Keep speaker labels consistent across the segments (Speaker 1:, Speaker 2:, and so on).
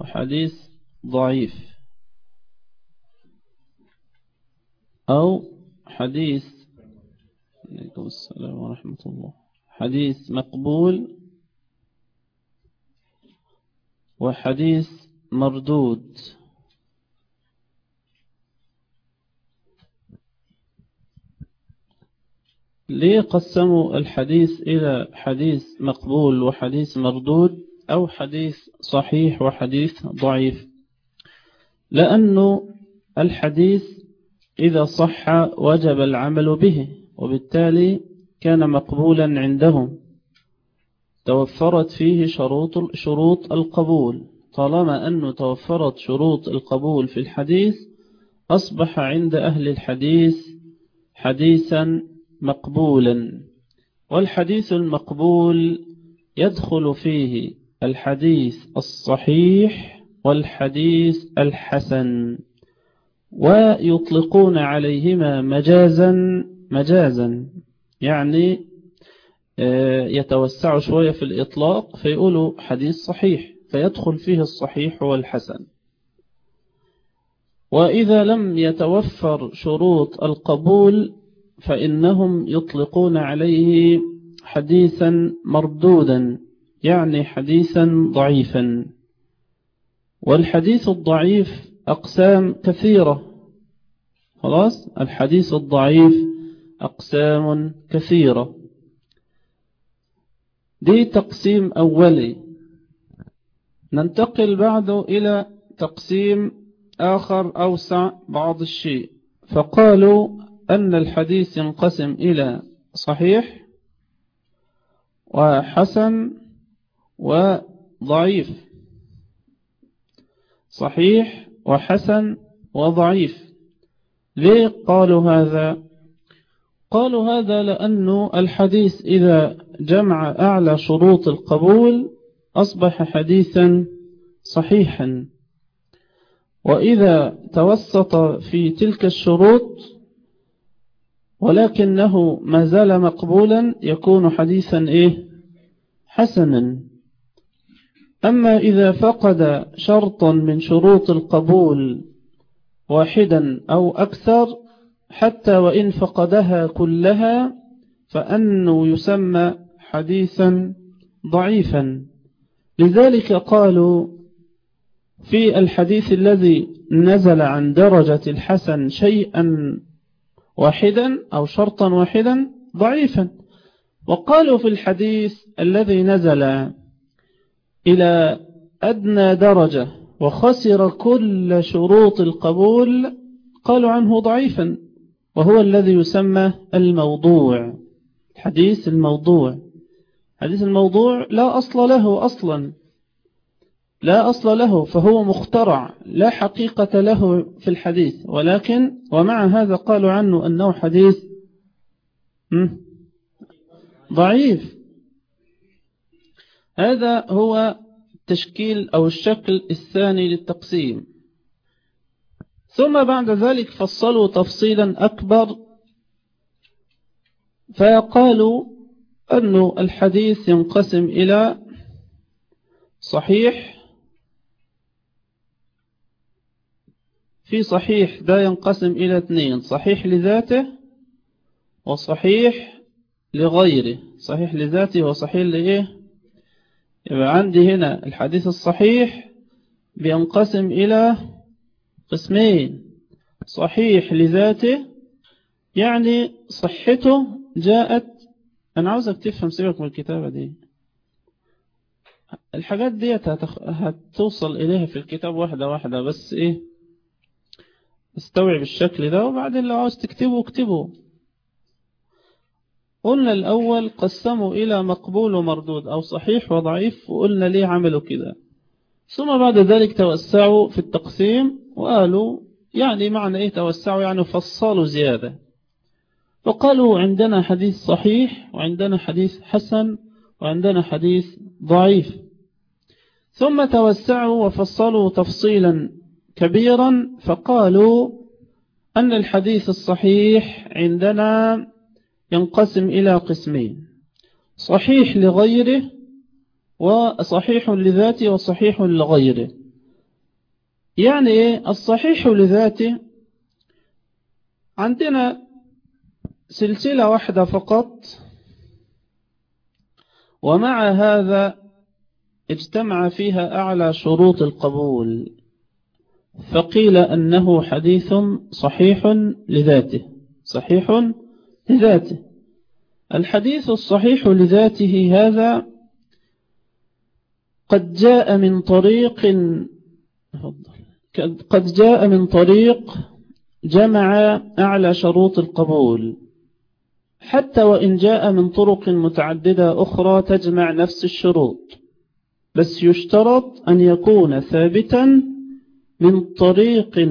Speaker 1: وحديث ضعيف. أو حديث عليكم السلام ورحمة الله. حديث مقبول وحديث مردود. ليه قسموا الحديث إلى حديث مقبول وحديث مردود؟ أو حديث صحيح وحديث ضعيف. لأنه الحديث إذا صح وجب العمل به وبالتالي كان مقبولا عندهم. توفرت فيه شروط شروط القبول. طالما أنه توفرت شروط القبول في الحديث أصبح عند أهل الحديث حديثا مقبولا. والحديث المقبول يدخل فيه الحديث الصحيح والحديث الحسن ويطلقون عليهما مجازا مجازا. يعني آه، يتوسع شوية في الإطلاق فيقولوا حديث صحيح فيدخل فيه الصحيح والحسن. وإذا لم يتوفر شروط القبول فإنهم يطلقون عليه حديثا مردودا. يعني حديثا ضعيفا. والحديث الضعيف أقسام كثيرة. خلاص؟ الحديث الضعيف أقسام كثيرة. دي تقسيم أولي. ننتقل بعد إلى تقسيم آخر أوسع بعض الشيء. فقالوا أن الحديث ينقسم إلى صحيح وحسن وضعيف. صحيح وحسن وضعيف. ليه قالوا هذا؟ قالوا هذا لأن الحديث إذا جمع أعلى شروط القبول أصبح حديثا صحيحا. وإذا توسط في تلك الشروط ولكنه ما زال مقبولا يكون حديثا إيه؟ حسنا. أما إذا فقد شرطا من شروط القبول واحدا أو أكثر حتى وإن فقدها كلها فأنه يسمى حديثا ضعيفا. لذلك قالوا في الحديث الذي نزل عن درجة الحسن شيئا واحدا أو شرطا واحدا ضعيفا. وقالوا في الحديث الذي نزل إلى أدنى درجة وخسر كل شروط القبول قالوا عنه ضعيفا وهو الذي يسمى الموضوع. الحديث الموضوع. حديث الموضوع لا أصل له أصلا. لا أصل له فهو مخترع. لا حقيقة له في الحديث. ولكن ومع هذا قالوا عنه أنه حديث ضعيف. هذا هو التشكيل أو الشكل الثاني للتقسيم. ثم بعد ذلك فصلوا تفصيلا أكبر فقالوا أن الحديث ينقسم إلى صحيح في صحيح ده ينقسم إلى اثنين صحيح لذاته وصحيح لغيره صحيح لذاته وصحيح لإيه؟ يبقى عندي هنا الحديث الصحيح بينقسم إلى قسمين. صحيح لذاته يعني صحته جاءت أنا عاوزك تفهم سيبك من الكتابة دي. الحاجات دي. هتوصل إليها في الكتاب واحدة واحدة بس إيه؟ استوعب الشكل ده وبعدين لو عاوز تكتبه اكتبه. قلنا الأول قسموا إلى مقبول ومردود أو صحيح وضعيف وقلنا ليه عملوا كده. ثم بعد ذلك توسعوا في التقسيم وقالوا يعني معنى إيه توسعوا؟ يعني فصلوا زيادة. وقالوا عندنا حديث صحيح وعندنا حديث حسن وعندنا حديث ضعيف. ثم توسعوا وفصلوا تفصيلا كبيرا فقالوا أن الحديث الصحيح عندنا ينقسم إلى قسمين. صحيح لغيره وصحيح لذاته وصحيح لغيره. يعني إيه الصحيح لذاته عندنا سلسلة واحدة فقط. ومع هذا اجتمع فيها أعلى شروط القبول. فقيل أنه حديث صحيح لذاته. صحيح لذاته. الحديث الصحيح لذاته هذا قد جاء من طريق قد جاء من طريق جمع أعلى شروط القبول. حتى وإن جاء من طرق متعددة أخرى تجمع نفس الشروط. بس يشترط أن يكون ثابتا من طريق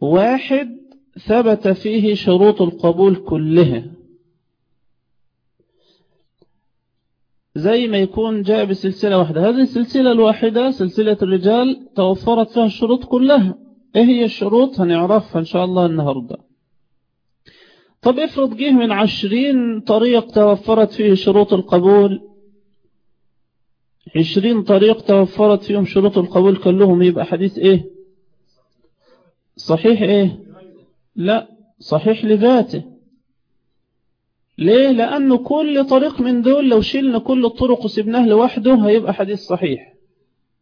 Speaker 1: واحد ثبت فيه شروط القبول كلها. زي ما يكون جاء بسلسلة واحدة. هذه السلسلة الواحدة سلسلة الرجال توفرت فيها الشروط كلها. إيه هي الشروط؟ هنعرفها إن شاء الله النهاردة. طب افرض جه من عشرين طريق توفرت فيه شروط القبول. عشرين طريق توفرت فيهم شروط القبول كلهم يبقى حديث إيه؟ صحيح إيه؟ لا صحيح لذاته. ليه؟ لأنه كل طريق من دول لو شلنا كل الطرق وسبناه لوحده هيبقى حديث صحيح.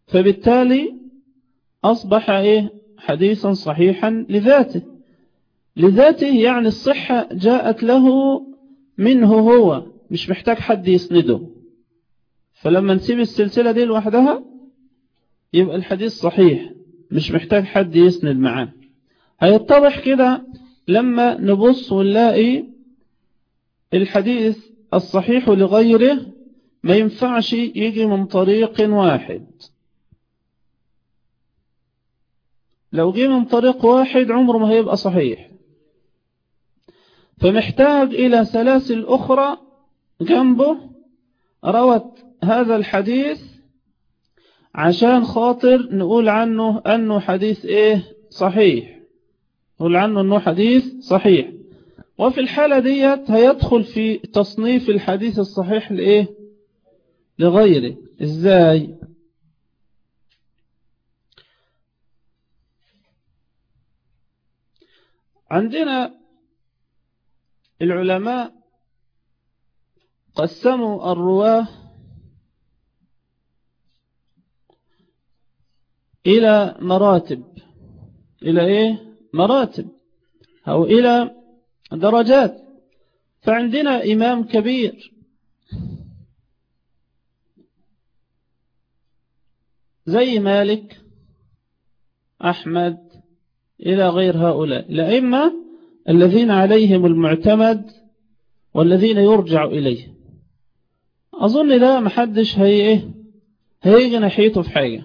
Speaker 1: فبالتالي أصبح إيه؟ حديثا صحيحا لذاته. لذاته يعني الصحة جاءت له منه هو مش محتاج حد يسنده. فلما نسيب السلسلة دي لوحدها يبقى الحديث صحيح مش محتاج حد يسند معاه. هيتضح كده لما نبص ونلاقي الحديث الصحيح لغيره ما ينفعش يجي من طريق واحد. لو جه من طريق واحد عمره ما هيبقى صحيح. فمحتاج إلى سلاسل أخرى جنبه. روت هذا الحديث عشان خاطر نقول عنه أنه حديث إيه؟ صحيح. نقول عنه أنه حديث صحيح. وفي الحالة ديت هيدخل في تصنيف الحديث الصحيح لإيه؟ لغيره. إزاي؟ عندنا العلماء قسموا الرواة إلى مراتب. إلى إيه؟ مراتب أو إلى درجات. فعندنا إمام كبير. زي مالك أحمد إلى غير هؤلاء. الأئمة الذين عليهم المعتمد والذين يرجع إليه. أظن لا محدش هي إيه هيجي ناحيته في حاجة.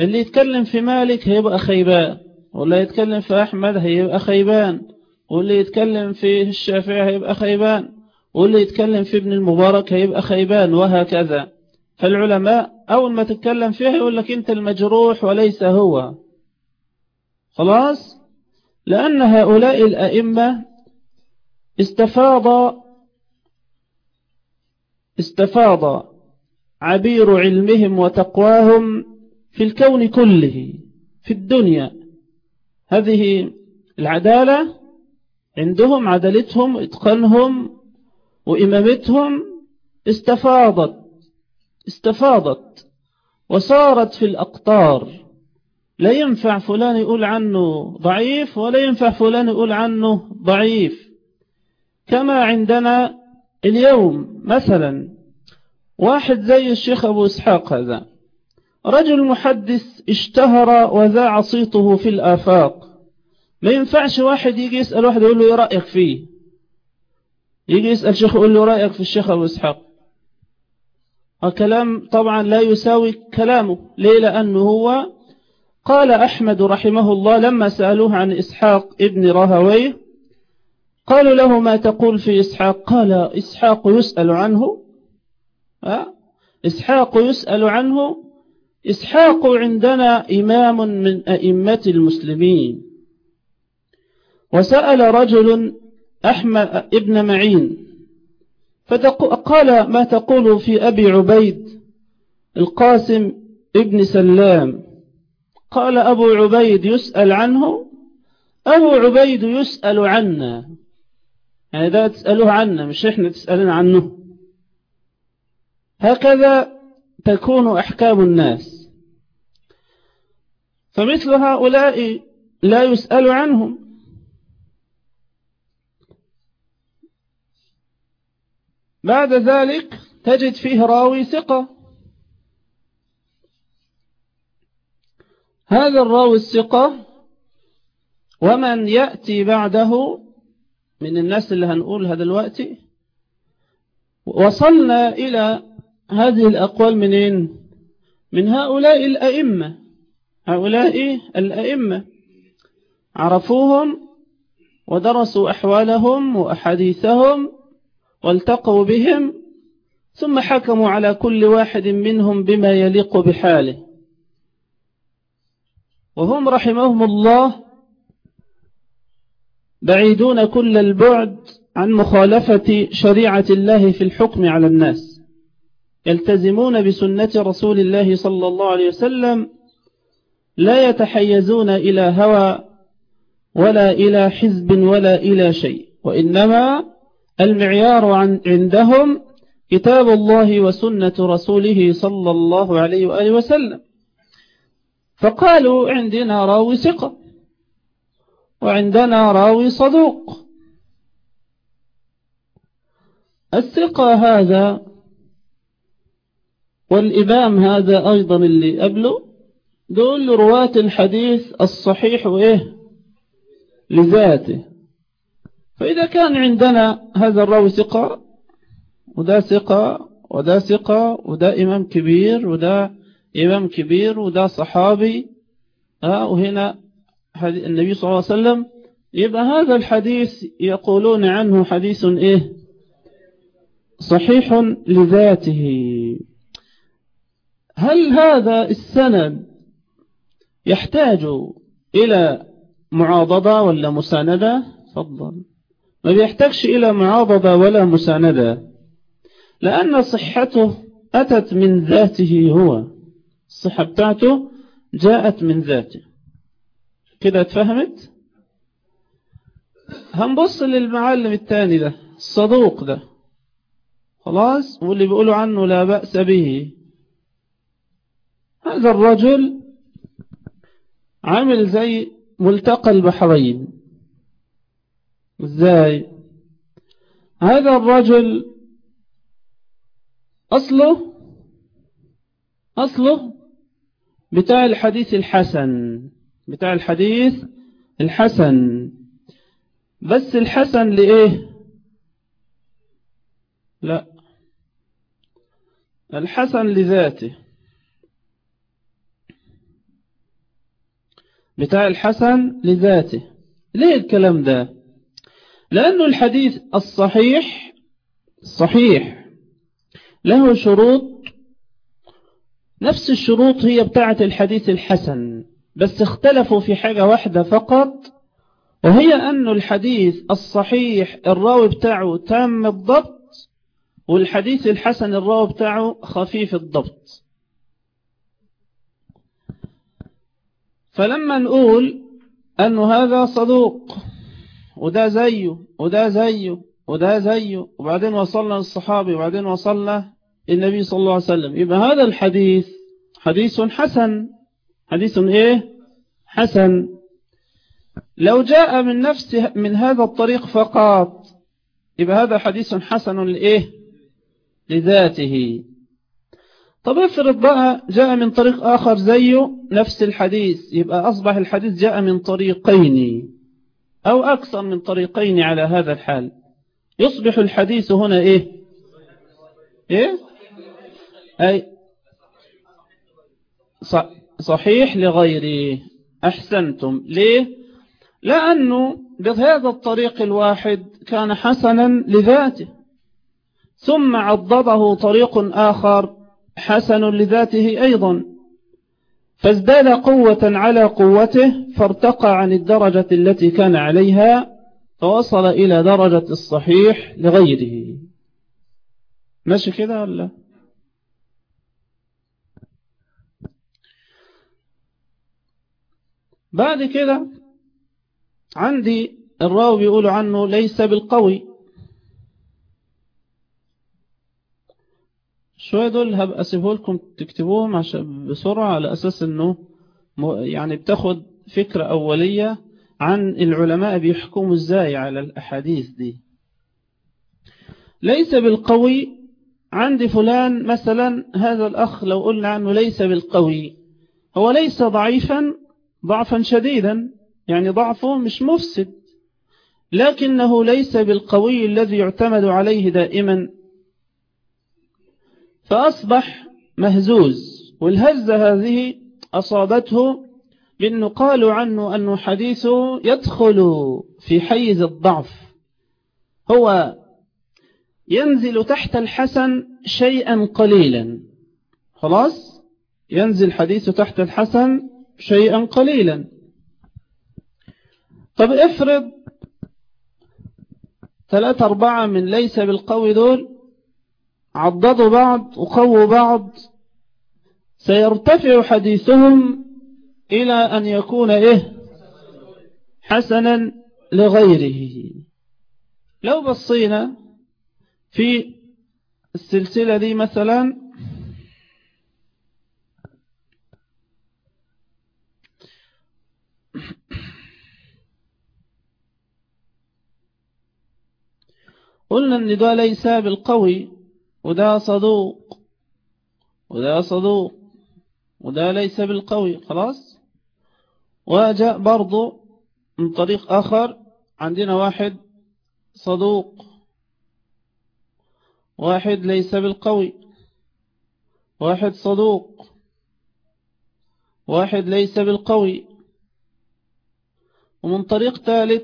Speaker 1: اللي يتكلم في مالك هيبقى خيبان. واللي يتكلم في أحمد هيبقى خيبان واللي يتكلم في الشافعي هيبقى خيبان واللي يتكلم في ابن المبارك هيبقى خيبان وهكذا. فالعلماء أول ما تتكلم فيها يقول لك أنت المجروح وليس هو. خلاص؟ لأن هؤلاء الأئمة استفاض استفاض عبير علمهم وتقواهم في الكون كله في الدنيا. هذه العدالة عندهم عدالتهم إتقانهم وإمامتهم استفاضت استفاضت وصارت في الأقطار. لا ينفع فلان يقول عنه ضعيف ولا ينفع فلان يقول عنه ضعيف. كما عندنا اليوم مثلا واحد زي الشيخ أبو إسحاق هذا رجل محدث اشتهر وذاع صيته في الآفاق. ما ينفعش واحد يجي يسأل واحد يقول له إيه رأيك فيه؟ يجي يسأل شيخ يقول له رأيك في الشيخ أبو إسحاق. الكلام طبعا لا يساوي كلامه ليه لأنه هو قال أحمد رحمه الله لما سألوه عن إسحاق ابن رهويه قالوا له ما تقول في إسحاق؟ قال إسحاق يسأل عنه؟ إسحاق يسأل عنه إسحاق عندنا إمام من أئمة المسلمين. وسأل رجل أحمد ابن معين فقال ما تقول في أبي عبيد القاسم ابن سلام؟ قال أبو عبيد يسأل عنه أبو عبيد يسأل عنا. يعني ده تسألوه عنا مش إحنا تسألون عنه. هكذا تكون أحكام الناس. فمثل هؤلاء لا يسأل عنهم. بعد ذلك تجد فيه راوي ثقة. هذا الراوي الثقة ومن يأتي بعده من الناس اللي هنقولها دلوقتي وصلنا إلى هذه الأقوال منين من هؤلاء الأئمة. هؤلاء الأئمة عرفوهم ودرسوا أحوالهم وأحاديثهم والتقوا بهم ثم حكموا على كل واحد منهم بما يليق بحاله. وهم رحمهم الله بعيدون كل البعد عن مخالفة شريعة الله في الحكم على الناس. يلتزمون بسنة رسول الله صلى الله عليه وسلم لا يتحيزون إلى هوى ولا إلى حزب ولا إلى شيء وإنما المعيار عندهم كتاب الله وسنة رسوله صلى الله عليه وآله وسلم. فقالوا عندنا راوي ثقة وعندنا راوي صدوق. الثقة هذا والإمام هذا أيضا اللي قبله دول رواة الحديث الصحيح وإيه؟ لذاته. فإذا كان عندنا هذا الراوي ثقة وده ثقة وده ثقة وده إمام كبير وده إمام كبير وده صحابي ها وهنا النبي صلى الله عليه وسلم. يبقى هذا الحديث يقولون عنه حديث إيه؟ صحيح لذاته. هل هذا السند يحتاج إلى معاضدة ولا مساندة؟ فضل ما بيحتاجش إلى معاضدة ولا مساندة لأن صحته أتت من ذاته هو. الصحة بتاعته جاءت من ذاته. كده اتفهمت؟ هنبص للمعلم الثاني ده الصدوق ده. خلاص؟ واللي بيقولوا عنه لا بأس به. هذا الرجل عامل زي ملتقى البحرين. إزاي؟ هذا الرجل أصله أصله بتاع الحديث الحسن بتاع الحديث الحسن. بس الحسن لإيه؟ لا الحسن لذاته. بتاع الحسن لذاته. ليه الكلام ده؟ لأنه الحديث الصحيح صحيح. له شروط. نفس الشروط هي بتاعة الحديث الحسن بس اختلفوا في حاجة واحدة فقط وهي أن الحديث الصحيح الراوي بتاعه تام الضبط والحديث الحسن الراوي بتاعه خفيف الضبط. فلما نقول أنه هذا صدوق وده زيه وده زيه وده زيه وبعدين وصلنا للصحابي وبعدين وصلنا النبي صلى الله عليه وسلم. يبقى هذا الحديث حديث حسن. حديث إيه؟ حسن. لو جاء من نفس من هذا الطريق فقط يبقى هذا حديث حسن لإيه؟ لذاته. طب افرض بقى جاء من طريق آخر زيه نفس الحديث يبقى أصبح الحديث جاء من طريقين أو أكثر من طريقين على هذا الحال. يصبح الحديث هنا إيه؟ إيه؟ أي صحيح لغيره أحسنتم. ليه؟ لأنه بهذا الطريق الواحد كان حسنا لذاته ثم عضده طريق آخر حسن لذاته أيضا. فازداد قوة على قوته فارتقى عن الدرجة التي كان عليها فوصل إلى درجة الصحيح لغيره. ماشي كده ولا؟ بعد كده عندي الراوي بيقول عنه ليس بالقوي. شوية دول هبقى أسيبه لكم تكتبوهم عشان بسرعة على أساس أنه يعني بتاخد فكرة أولية عن العلماء بيحكموا إزاي على الأحاديث دي. ليس بالقوي عندي فلان مثلا هذا الأخ لو قلنا عنه ليس بالقوي. هو ليس ضعيفا ضعفا شديدا يعني ضعفه مش مفسد لكنه ليس بالقوي الذي يعتمد عليه دائما. فأصبح مهزوز والهزة هذه أصابته بأنه قالوا عنه أنه حديثه يدخل في حيز الضعف. هو ينزل تحت الحسن شيئا قليلا. خلاص؟ ينزل حديثه تحت الحسن شيئا قليلا. طب افرض ثلاثة أربعة من ليس بالقوي دول عضدوا بعض وقووا بعض. سيرتفع حديثهم إلى أن يكون إيه؟ حسنا لغيره. لو بصينا في السلسلة دي مثلا قلنا إن ده ليس بالقوي. وده صدوق. وده صدوق. وده ليس بالقوي. خلاص؟ وجاء برضو من طريق آخر. عندنا واحد صدوق. واحد ليس بالقوي. واحد صدوق. واحد ليس بالقوي. ومن طريق ثالث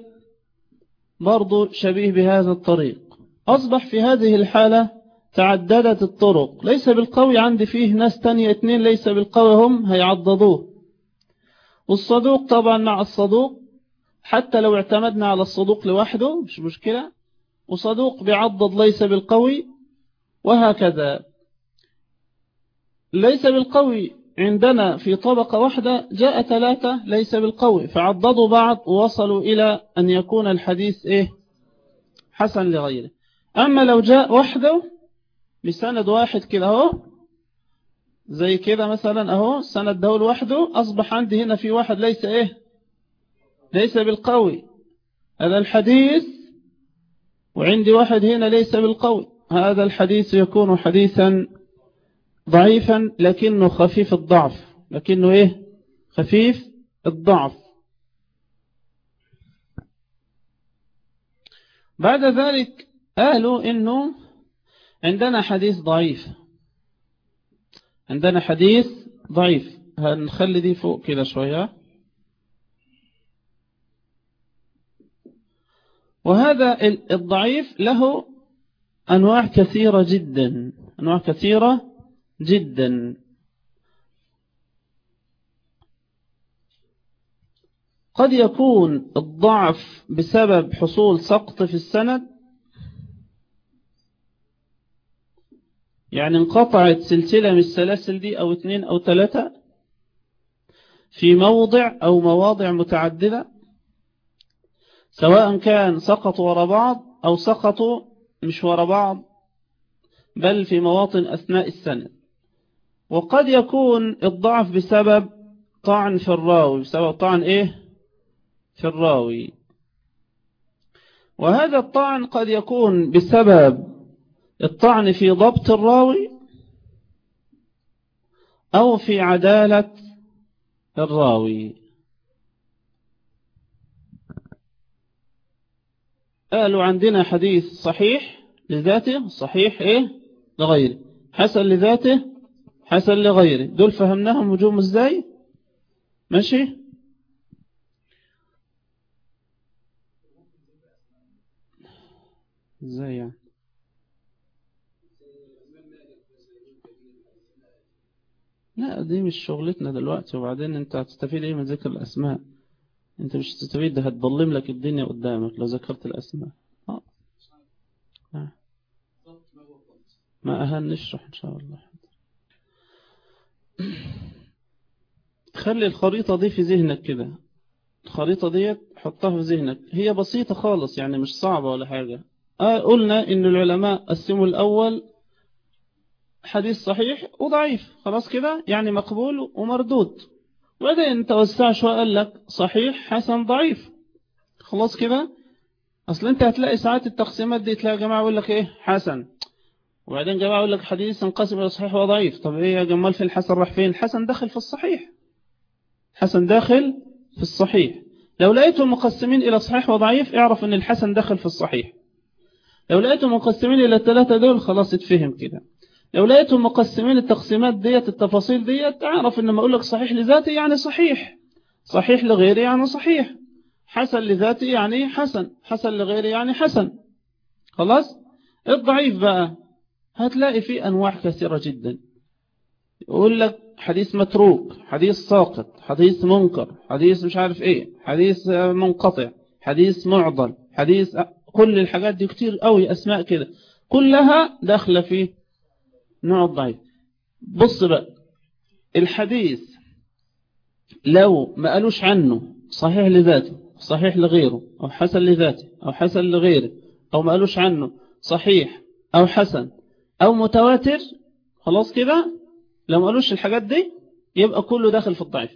Speaker 1: برضو شبيه بهذا الطريق. أصبح في هذه الحالة تعددت الطرق. ليس بالقوي عندي فيه ناس تانية اتنين ليس بالقوي هم هيعضدوه. والصدوق طبعا مع الصدوق حتى لو اعتمدنا على الصدوق لوحده مش مشكلة. وصدوق بيعضد ليس بالقوي وهكذا. ليس بالقوي عندنا في طبقة واحدة جاء ثلاثة ليس بالقوي. فعضدوا بعض ووصلوا إلى أن يكون الحديث إيه؟ حسن لغيره. أما لو جاء وحده بسند واحد كده اهو. زي كده مثلا اهو السند ده لوحده. أصبح عندي هنا في واحد ليس إيه؟ ليس بالقوي. هذا الحديث وعندي واحد هنا ليس بالقوي. هذا الحديث يكون حديثا ضعيفا لكنه خفيف الضعف. لكنه إيه؟ خفيف الضعف. بعد ذلك قالوا إنه عندنا حديث ضعيف. عندنا حديث ضعيف. هنخلي دي فوق كده شوية. وهذا الضعيف له أنواع كثيرة جدا. أنواع كثيرة جدا. قد يكون الضعف بسبب حصول سقط في السند يعني انقطعت سلسلة من السلاسل دي أو اثنين أو ثلاثة في موضع أو مواضع متعددة سواء كان سقطوا وراء بعض أو سقطوا مش وراء بعض بل في مواطن أثناء السنة وقد يكون الضعف بسبب طعن في الراوي بسبب طعن إيه؟ في الراوي وهذا الطعن قد يكون بسبب الطعن في ضبط الراوي أو في عدالة الراوي. قالوا عندنا حديث صحيح لذاته صحيح إيه؟ لغيره. حسن لذاته حسن لغيره. دول فهمناهم وجوم إزاي؟ ماشي؟ إزاي يعني؟ لا دي مش شغلتنا دلوقتي. وبعدين انت هتستفيد إيه من ذكر الأسماء؟ انت مش هتستفيد ده هتضلم لك الدنيا قدامك لو ذكرت الأسماء. آه. آه. ما أهل نشرح إن شاء الله. خلي الخريطة دي في ذهنك كده. الخريطة ديت حطها في ذهنك. هي بسيطة خالص يعني مش صعبة ولا حاجة. آه قلنا إن العلماء قسموا الأول حديث صحيح وضعيف. خلاص كده؟ يعني مقبول ومردود. وبعدين توسع شوية قال لك صحيح حسن ضعيف؟ خلاص كده؟ أصل أنت هتلاقي ساعات التقسيمات دي تلاقي جماعة يقول لك إيه؟ حسن. وبعدين جماعة يقول لك حديث انقسم إلى صحيح وضعيف. طب إيه يا جمال في الحسن راح فين؟ الحسن داخل في الصحيح. حسن داخل في الصحيح. لو لقيتهم مقسمين إلى صحيح وضعيف اعرف أن الحسن داخل في الصحيح. لو لقيتهم مقسمين إلى الثلاثة دول خلاص اتفهم كده. لو لقيتهم مقسمين التقسيمات ديت التفاصيل ديت تعرف ان ما أقول لك صحيح لذاتي يعني صحيح. صحيح لغيري يعني صحيح. حسن لذاتي يعني حسن. حسن لغيري يعني حسن. خلاص؟ الضعيف بقى. هتلاقي فيه أنواع كثيرة جدا. يقول لك حديث متروك حديث ساقط حديث منكر حديث مش عارف إيه حديث منقطع حديث معضل حديث كل الحاجات دي كتير قوي أسماء كده. كلها داخلة في نوع الضعيف بص بقى الحديث لو ما قالوش عنه صحيح لذاته صحيح لغيره أو حسن لذاته أو حسن لغيره أو ما قالوش عنه صحيح أو حسن أو متواتر خلاص كده لو ما قالوش الحاجات دي يبقى كله داخل في الضعيف.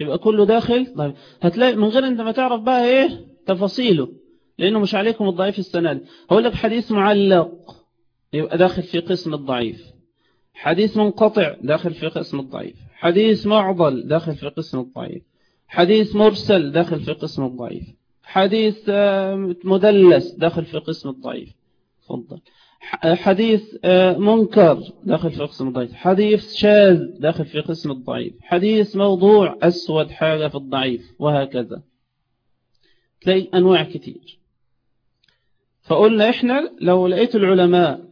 Speaker 1: يبقى كله داخل ضعيف هتلاقي من غير انت ما تعرف بقى إيه تفاصيله لأنه مش عليكم الضعيف السنة دي. هقول لك حديث معلق. يبقى داخل في قسم الضعيف. حديث منقطع داخل في قسم الضعيف. حديث معضل داخل في قسم الضعيف. حديث مرسل داخل في قسم الضعيف. حديث مدلس داخل في قسم الضعيف. تفضل. حديث منكر داخل في قسم الضعيف. حديث شاذ داخل في قسم الضعيف. حديث موضوع أسود حاجة في الضعيف وهكذا. تلاقي أنواع كتير. فقلنا إحنا لو لقيت العلماء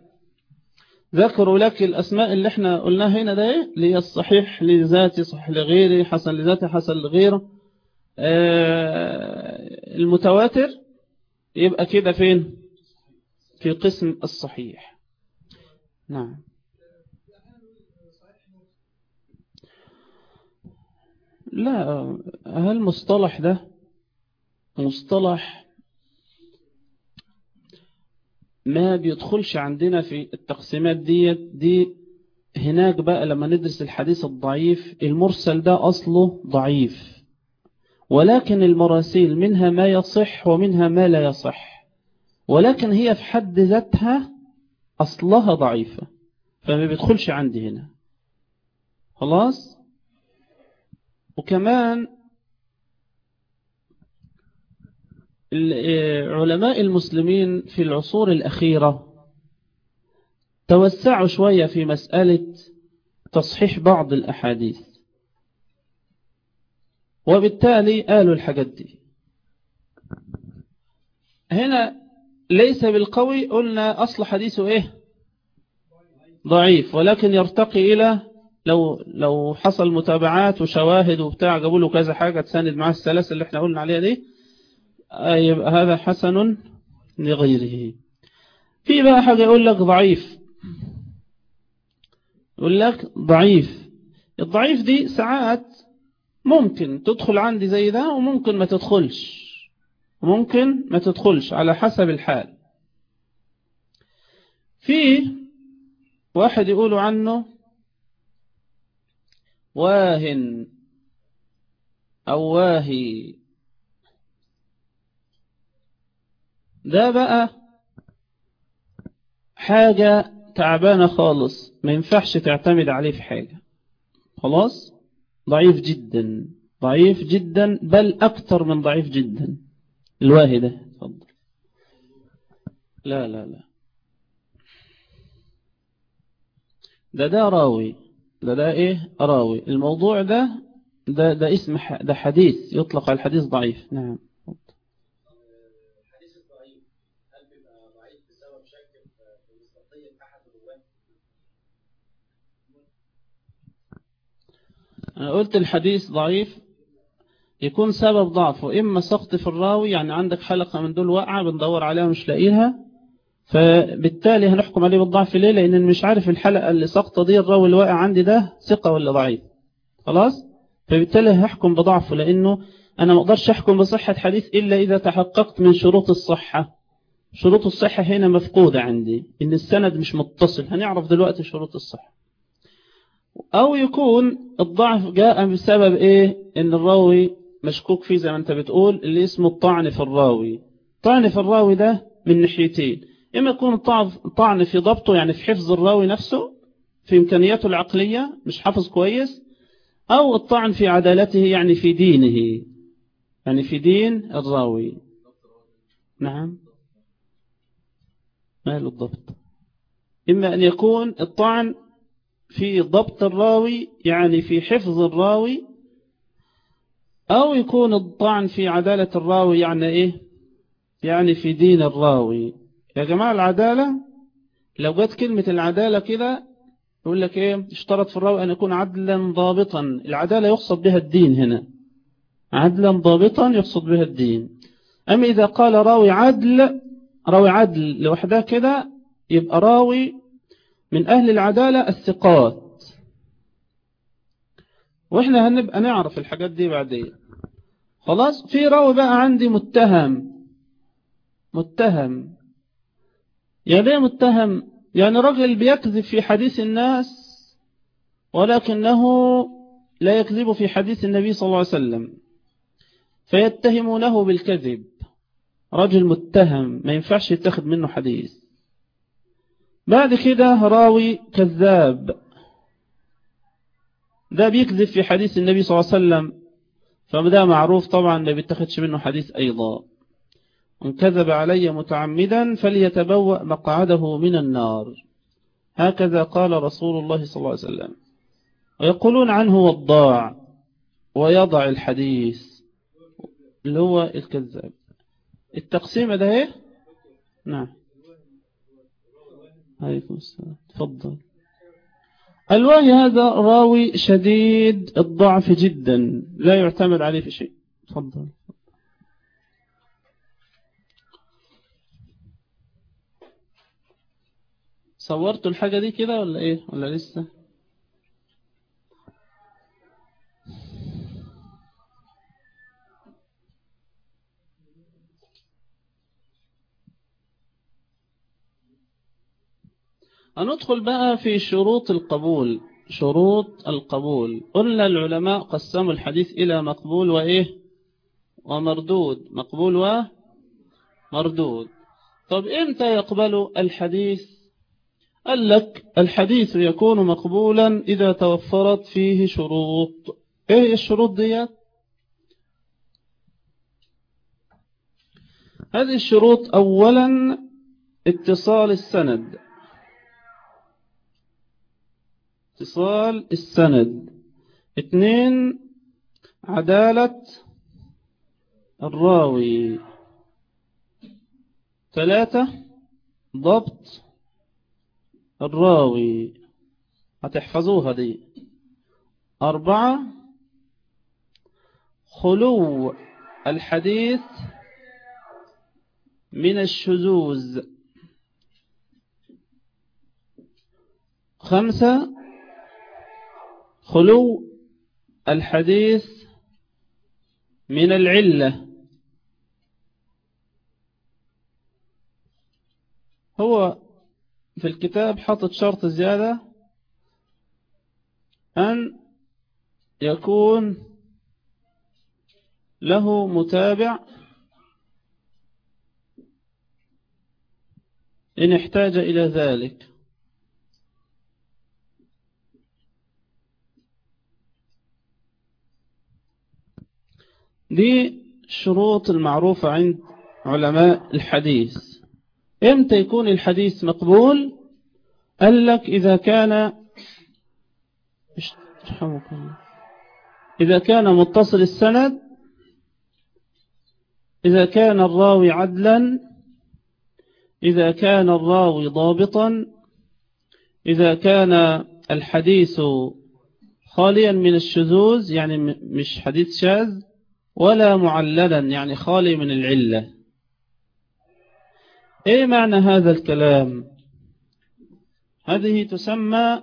Speaker 1: ذكروا لك الأسماء اللي إحنا قلناها هنا ده اللي هي الصحيح لذاتي صحيح لغيري حسن لذاتي حسن لغيره. آه المتواتر يبقى كده فين؟ في قسم الصحيح. نعم. لا هل المصطلح ده مصطلح ما بيدخلش عندنا في التقسيمات دي دي هناك بقى لما ندرس الحديث الضعيف المرسل ده أصله ضعيف. ولكن المراسيل منها ما يصح ومنها ما لا يصح. ولكن هي في حد ذاتها أصلها ضعيفة. فما بيدخلش عندي هنا. خلاص؟ وكمان علماء المسلمين في العصور الأخيرة توسعوا شوية في مسألة تصحيح بعض الأحاديث. وبالتالي قالوا الحاجات دي. هنا ليس بالقوي قلنا أصل حديثه إيه؟ ضعيف. ولكن يرتقي إلى لو لو حصل متابعات وشواهد وبتاع جابوا له كذا حاجة تساند معاه الثلاثة اللي إحنا قلنا عليها دي هذا حسن لغيره. في بقى حاجة يقول لك ضعيف. يقول لك ضعيف. الضعيف دي ساعات ممكن تدخل عندي زي ده وممكن ما تدخلش. ممكن ما تدخلش على حسب الحال. في واحد يقول عنه واهن أو واهي. ده بقى حاجة تعبانة خالص. ما ينفعش تعتمد عليه في حاجة. خلاص؟ ضعيف جدا. ضعيف جدا بل أكثر من ضعيف جدا. الواهي ده. تفضل لا لا لا. ده ده راوي. ده ده إيه؟ راوي. الموضوع ده ده ده اسم ده حديث. يطلق على الحديث ضعيف. نعم. أنا قلت الحديث ضعيف يكون سبب ضعفه إما سقط في الراوي يعني عندك حلقة من دول واقعة بندور عليها مش لاقيها فبالتالي هنحكم عليه بالضعف. ليه؟ لأن مش عارف الحلقة اللي سقطة دي الراوي اللي واقع عندي ده ثقة ولا ضعيف؟ خلاص؟ فبالتالي هحكم بضعفه لأنه أنا ما أقدرش أحكم بصحة حديث إلا إذا تحققت من شروط الصحة. شروط الصحة هنا مفقودة عندي إن السند مش متصل. هنعرف دلوقتي شروط الصحة. أو يكون الضعف جاء بسبب إيه؟ إن الراوي مشكوك فيه زي ما أنت بتقول اللي اسمه الطعن في الراوي. الطعن في الراوي ده من ناحيتين. إما يكون الطعن في ضبطه يعني في حفظ الراوي نفسه في إمكانياته العقلية مش حافظ كويس أو الطعن في عدالته يعني في دينه. يعني في دين الراوي. نعم. ما له الضبط إما أن يكون الطعن في ضبط الراوي يعني في حفظ الراوي أو يكون الطعن في عدالة الراوي يعني إيه؟ يعني في دين الراوي. يا جماعة العدالة لو جت كلمة العدالة كده يقول لك إيه؟ اشترط في الراوي أن يكون عدلا ضابطا. العدالة يقصد بها الدين هنا. عدلا ضابطا يقصد بها الدين. أما إذا قال راوي عدل راوي عدل لوحده كده يبقى راوي من أهل العدالة الثقات. وإحنا هنبقى نعرف الحاجات دي بعدين. خلاص في رأوي بقى عندي متهم. متهم. يعني إيه متهم؟ يعني رجل بيكذب في حديث الناس ولكنه لا يكذب في حديث النبي صلى الله عليه وسلم. فيتهمونه بالكذب. رجل متهم ما ينفعش يتخذ منه حديث. بعد كده راوي كذاب. ده بيكذب في حديث النبي صلى الله عليه وسلم. فده معروف طبعا ما بيتخذش منه حديث أيضا. من كذب علي متعمدا فليتبوأ مقعده من النار. هكذا قال رسول الله صلى الله عليه وسلم. ويقولون عنه وضاع ويضع الحديث. اللي هو الكذاب. التقسيم ده إيه؟ نعم. عليكم السلام. تفضل. الواهي هذا راوي شديد الضعف جدا. لا يعتمد عليه في شيء. تفضل. صورتوا الحاجة دي كده ولا إيه؟ ولا لسه؟ هندخل بقى في شروط القبول شروط القبول. قلنا العلماء قسموا الحديث إلى مقبول وإيه؟ ومردود. مقبول ومردود طب إمتى يقبل الحديث؟ قال لك الحديث يكون مقبولا إذا توفرت فيه شروط. إيه الشروط دي هذه الشروط أولا اتصال السند. اتصال السند. اثنين عدالة الراوي. ثلاثة ضبط الراوي. هتحفظوها دي. أربعة خلو الحديث من الشذوذ. خمسة خلو الحديث من العلة. هو في الكتاب حطت شرط زيادة أن يكون له متابع إن احتاج إلى ذلك. دي شروط المعروفة عند علماء الحديث. إمتى يكون الحديث مقبول؟ قال لك إذا كان إذا كان متصل السند إذا كان الراوي عدلا إذا كان الراوي ضابطا إذا كان الحديث خاليا من الشذوذ يعني مش حديث شاذ ولا معللا يعني خالي من العلة. إيه معنى هذا الكلام؟ هذه تسمى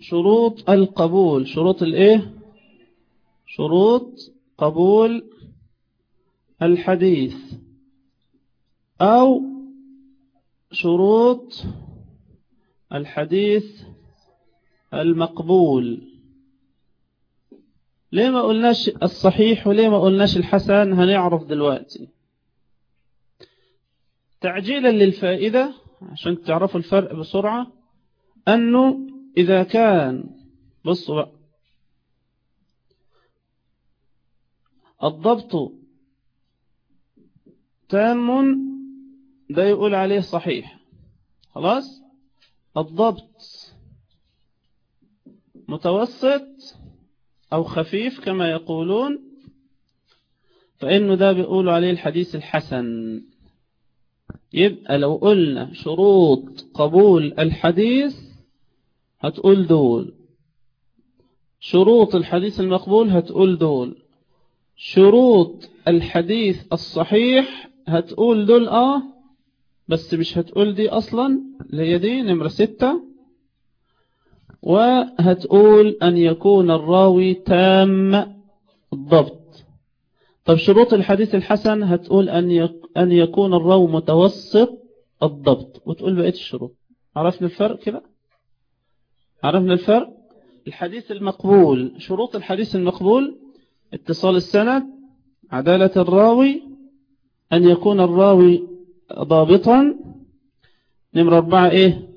Speaker 1: شروط القبول. شروط الإيه؟ شروط قبول الحديث أو شروط الحديث المقبول. ليه ما قلناش الصحيح وليه ما قلناش الحسن هنعرف دلوقتي؟ تعجيلا للفائدة عشان تعرفوا الفرق بسرعة أنه إذا كان بصوا بقى الضبط تام ده يقول عليه صحيح. خلاص؟ الضبط متوسط أو خفيف كما يقولون فإنه ده بيقولوا عليه الحديث الحسن. يبقى لو قلنا شروط قبول الحديث هتقول دول. شروط الحديث المقبول هتقول دول. شروط الحديث الصحيح هتقول دول آه بس مش هتقول دي أصلا اللي هي دي نمرة ستة. وهتقول أن يكون الراوي تام الضبط طب شروط الحديث الحسن هتقول أن أن يكون الراوي متوسط الضبط وتقول بقية الشروط. عرفنا الفرق كده؟ عرفنا الفرق؟ الحديث المقبول شروط الحديث المقبول اتصال السند عدالة الراوي أن يكون الراوي ضابطا نمرة أربعة إيه؟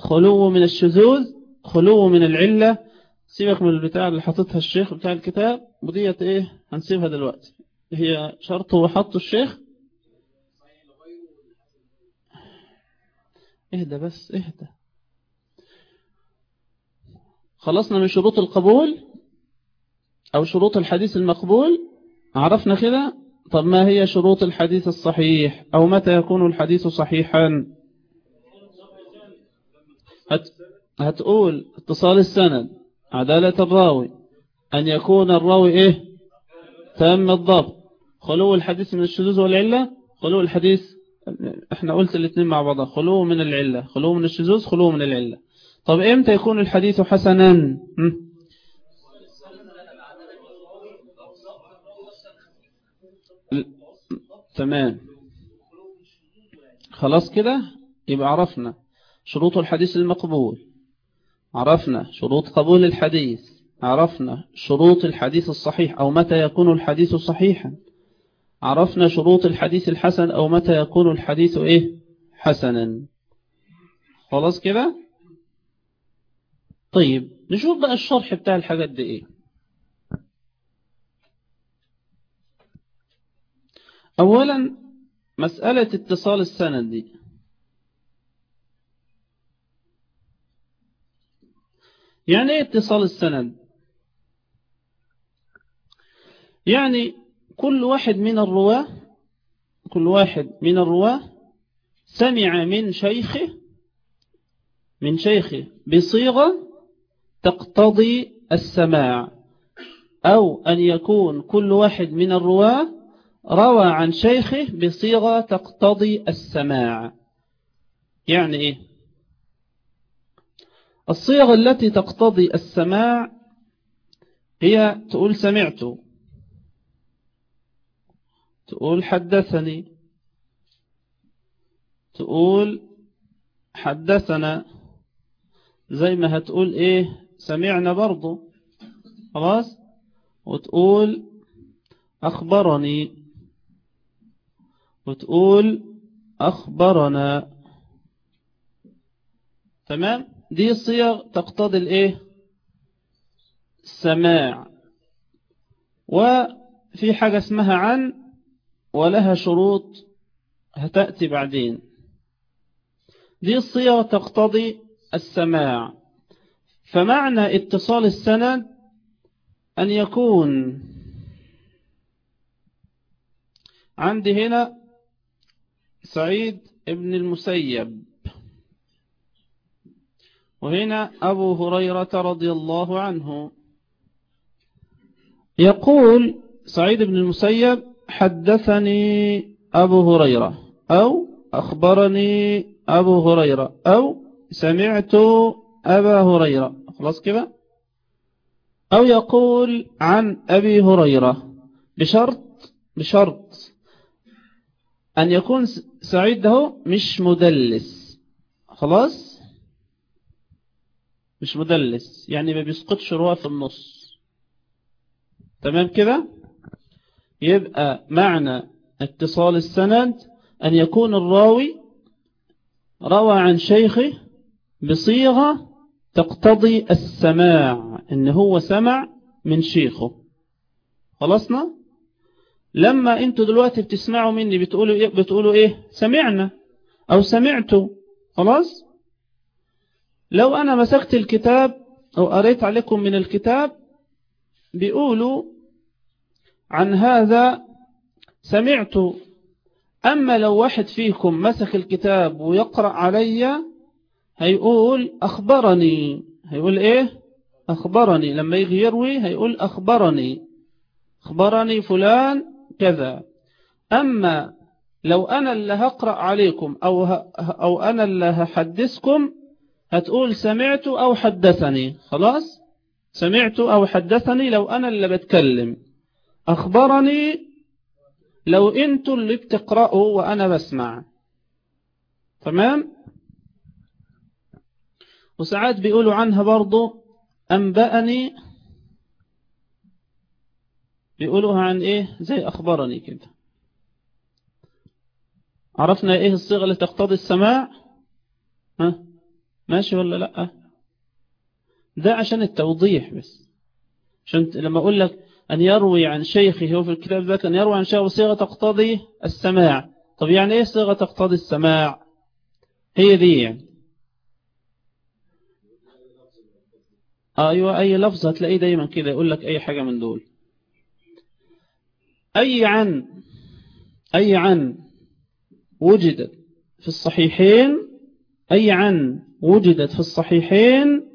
Speaker 1: خلو من الشذوذ خلو من العلة. سيبك من البتاع اللي حطتها الشيخ بتاع الكتاب. وديت إيه؟ هنسيبها دلوقتي. هي شرطه وحطه الشيخ. اهدى بس اهدى. خلصنا من شروط القبول أو شروط الحديث المقبول. عرفنا كده؟ طب ما هي شروط الحديث الصحيح؟ أو متى يكون الحديث صحيحا؟ هت... هتقول اتصال السند عدالة الراوي أن يكون الراوي إيه؟ تام الضبط. خلو الحديث من الشذوذ والعلة خلو الحديث إحنا قلت الاثنين مع بعض خلو من العلة خلو من الشذوذ خلو من العلة. طب إمتى يكون الحديث حسنا? تمام. خلاص كده؟ يبقى عرفنا. شروط الحديث المقبول. عرفنا شروط قبول الحديث. عرفنا شروط الحديث الصحيح أو متى يكون الحديث صحيحا. عرفنا شروط الحديث الحسن أو متى يكون الحديث إيه؟ حسنا. خلاص كده؟ طيب نشوف بقى الشرح بتاع الحاجات دي إيه. أولا مسألة اتصال السند دي. يعني إيه اتصال السند؟ يعني كل واحد من الرواة كل واحد من الرواة سمع من شيخه من شيخه بصيغة تقتضي السماع أو أن يكون كل واحد من الرواة روى عن شيخه بصيغة تقتضي السماع. يعني إيه؟ الصيغة التي تقتضي السماع هي تقول سمعت. تقول حدثني. تقول حدثنا. زي ما هتقول إيه؟ سمعنا برضو. خلاص؟ وتقول أخبرني. وتقول أخبرنا. تمام؟ دي صيغ تقتضي الايه؟ السماع. وفي حاجة اسمها عن ولها شروط هتأتي بعدين. دي الصيغة تقتضي السماع. فمعنى اتصال السند أن يكون عندي هنا سعيد ابن المسيب. وهنا أبو هريرة رضي الله عنه يقول سعيد بن المسيب حدثني أبو هريرة أو أخبرني أبو هريرة أو سمعت أبا هريرة خلاص كده؟ أو يقول عن أبي هريرة بشرط بشرط أن يكون سعيد مش مدلس خلاص؟ مش مدلس يعني ما بيسقطش رواة في النص. تمام كده؟ يبقى معنى اتصال السند أن يكون الراوي روى عن شيخه بصيغة تقتضي السماع إن هو سمع من شيخه. خلصنا؟ لما أنتوا دلوقتي بتسمعوا مني بتقولوا إيه؟ بتقولوا إيه؟ سمعنا أو سمعتوا. خلاص؟ لو أنا مسكت الكتاب أو قريت عليكم من الكتاب بيقولوا عن هذا سمعت. أما لو واحد فيكم مسك الكتاب ويقرأ علي هيقول أخبرني. هيقول إيه؟ أخبرني. لما يجي يروي هيقول أخبرني. أخبرني فلان كذا. أما لو أنا اللي هقرأ عليكم أو, أو أنا اللي هحدثكم هتقول سمعت أو حدثني. خلاص؟ سمعت أو حدثني لو أنا اللي بتكلم. أخبرني لو أنتوا اللي بتقرأوا وأنا بسمع. تمام؟ وساعات بيقولوا عنها برضو أنبأني. بيقولوها عن إيه؟ زي أخبرني كده. عرفنا إيه الصيغة اللي تقتضي السماع؟ ها؟ ماشي ولا لأ؟ ده عشان التوضيح بس. عشان لما أقول لك أن يروي عن شيخه هو في الكتاب ذاك أن يروي عن شيخه صيغة تقتضي السماع. طب يعني إيه صيغة تقتضي السماع؟ هي دي يعني. أيوة أي لفظ هتلاقيه دايما كده يقول لك أي حاجة من دول. أي عن أي عن وجدت في الصحيحين أي عن وجدت في الصحيحين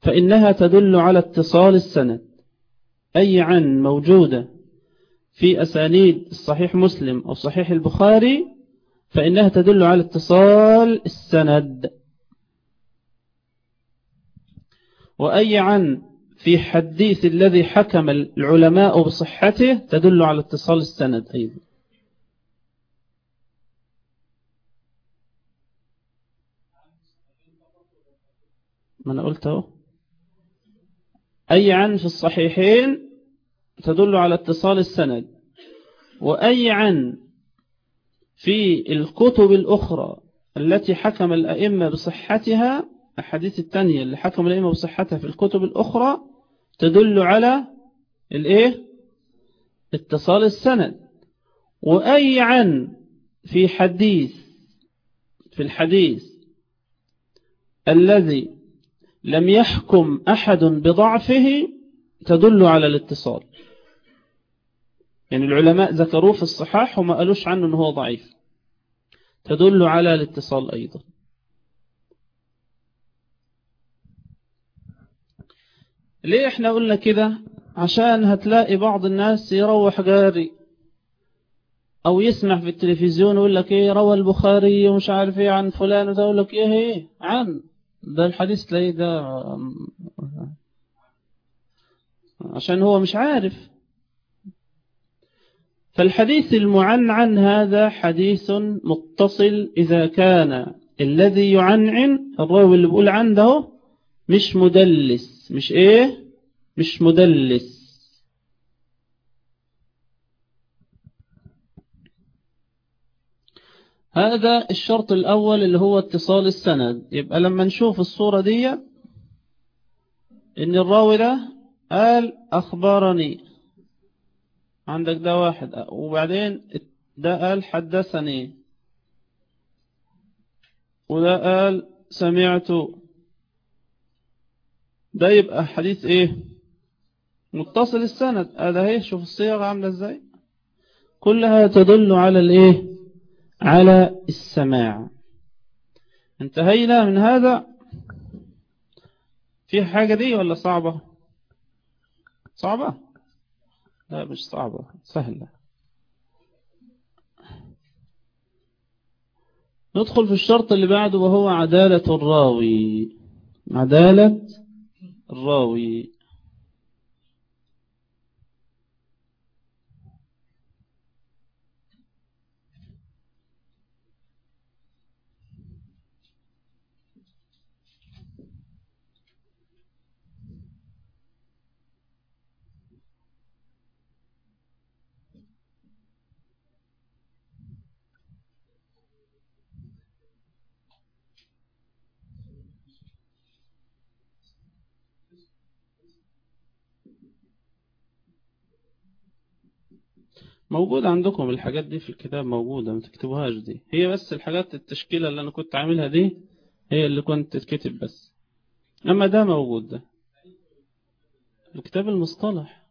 Speaker 1: فإنها تدل على اتصال السند أي عن موجودة في أسانيد الصحيح مسلم أو صحيح البخاري فإنها تدل على اتصال السند. وأي عن في حديث الذي حكم العلماء بصحته تدل على اتصال السند أيضا. ما أنا قلته أي عن في الصحيحين تدل على اتصال السند وأي عن في الكتب الأخرى التي حكم الأئمة بصحتها الحديث الثانية اللي حكم الأئمة بصحتها في الكتب الأخرى تدل على الإيه؟ اتصال السند. وأي عن في حديث في الحديث الذي لم يحكم أحد بضعفه تدل على الاتصال. يعني العلماء ذكروه في الصحاح وما قالوش عنه أنه هو ضعيف. تدل على الاتصال أيضا. ليه إحنا قلنا كده؟ عشان هتلاقي بعض الناس يروح جاري أو يسمع في التلفزيون ويقول لك إيه روى البخاري ومش عارف إيه عن فلان وتقول لك إيه إيه عن. ده الحديث تلاقيه ده عشان هو مش عارف. فالحديث المعنعن هذا حديث متصل إذا كان الذي يعنعن الراوي اللي بيقول عنده مش مدلس. مش إيه؟ مش مدلس. هذا الشرط الأول اللي هو اتصال السند. يبقى لما نشوف الصورة دي إن الراوي ده قال أخبرني. عندك ده واحد. وبعدين ده قال حدثني. وده قال سمعت. ده يبقى حديث إيه؟ متصل السند. هذا هي شوف الصيغة عاملة إزاي. كلها تدل على الإيه؟ على السماع. انتهينا من هذا. في حاجة دي ولا صعبة؟ صعبة؟ لا مش صعبة. سهلة. ندخل في الشرط اللي بعده وهو عدالة الراوي. عدالة الراوي. موجود عندكم الحاجات دي في الكتاب موجودة ما تكتبوهاش دي. هي بس الحاجات التشكيلة اللي أنا كنت عاملها دي هي اللي كنت تتكتب بس. أما ده موجود ده. الكتاب المصطلح.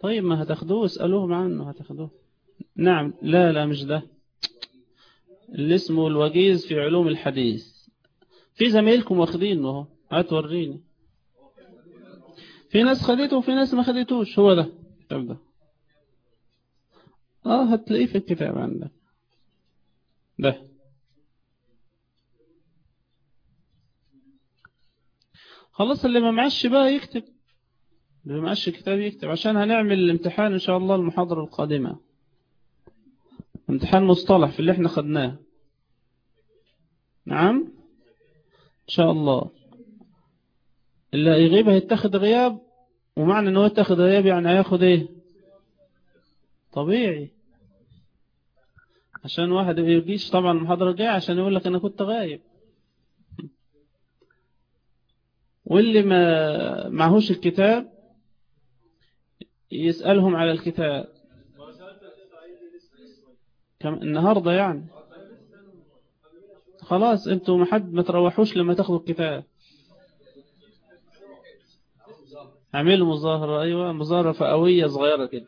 Speaker 1: طيب ما هتاخدوه اسألوهم عنه هتاخدوه. نعم لا لا مش ده. اللي اسمه الوجيز في علوم الحديث. في زمايلكم واخدينه أهو هتوريني. في ناس خدته وفي ناس ما خدتوش هو ده. الكتاب ده. آه هتلاقيه في الكتاب عندك. ده. خلاص اللي ما معش بقى يكتب. اللي ما معش كتاب يكتب عشان هنعمل الامتحان إن شاء الله المحاضرة القادمة. امتحان مصطلح في اللي إحنا خدناه. نعم؟ إن شاء الله. اللي يغيب هيتخذ غياب ومعنى انه يتخذ غياب يعني هياخد إيه؟ طبيعي. عشان واحد يجيش طبعا المحاضرة الجاية عشان يقول لك أنا كنت غايب. واللي ما معهوش الكتاب يسألهم على الكتاب. كم النهاردة يعني. خلاص أنتوا ما حد ما تروحوش لما تاخدوا الكتاب. اعملوا مظاهرة أيوه مظاهرة فئوية صغيرة كده.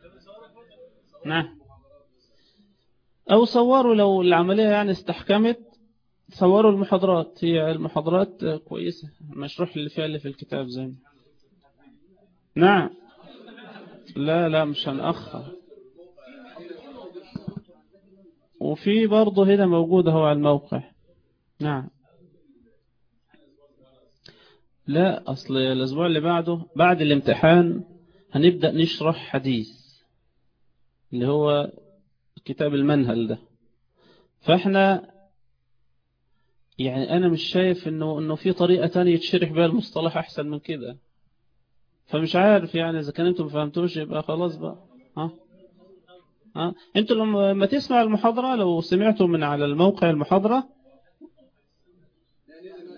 Speaker 1: نعم. أو صوروا لو العملية يعني استحكمت صوروا المحاضرات. هي المحاضرات كويسة. مشروح اللي فيها اللي في الكتاب زي نعم. لا لا مش هنأخر. وفي برضه هنا موجودة هو على الموقع. نعم. لا أصل الأسبوع اللي بعده بعد الامتحان هنبدأ نشرح حديث اللي هو كتاب المنهل ده. فإحنا يعني أنا مش شايف إنه إنه في طريقة تانية تشرح بها المصطلح أحسن من كده. فمش عارف يعني إذا كان أنتم ما فهمتوش يبقى خلاص بقى. ها؟ ها؟ أنتوا لما تسمع المحاضرة لو سمعتوا من على الموقع المحاضرة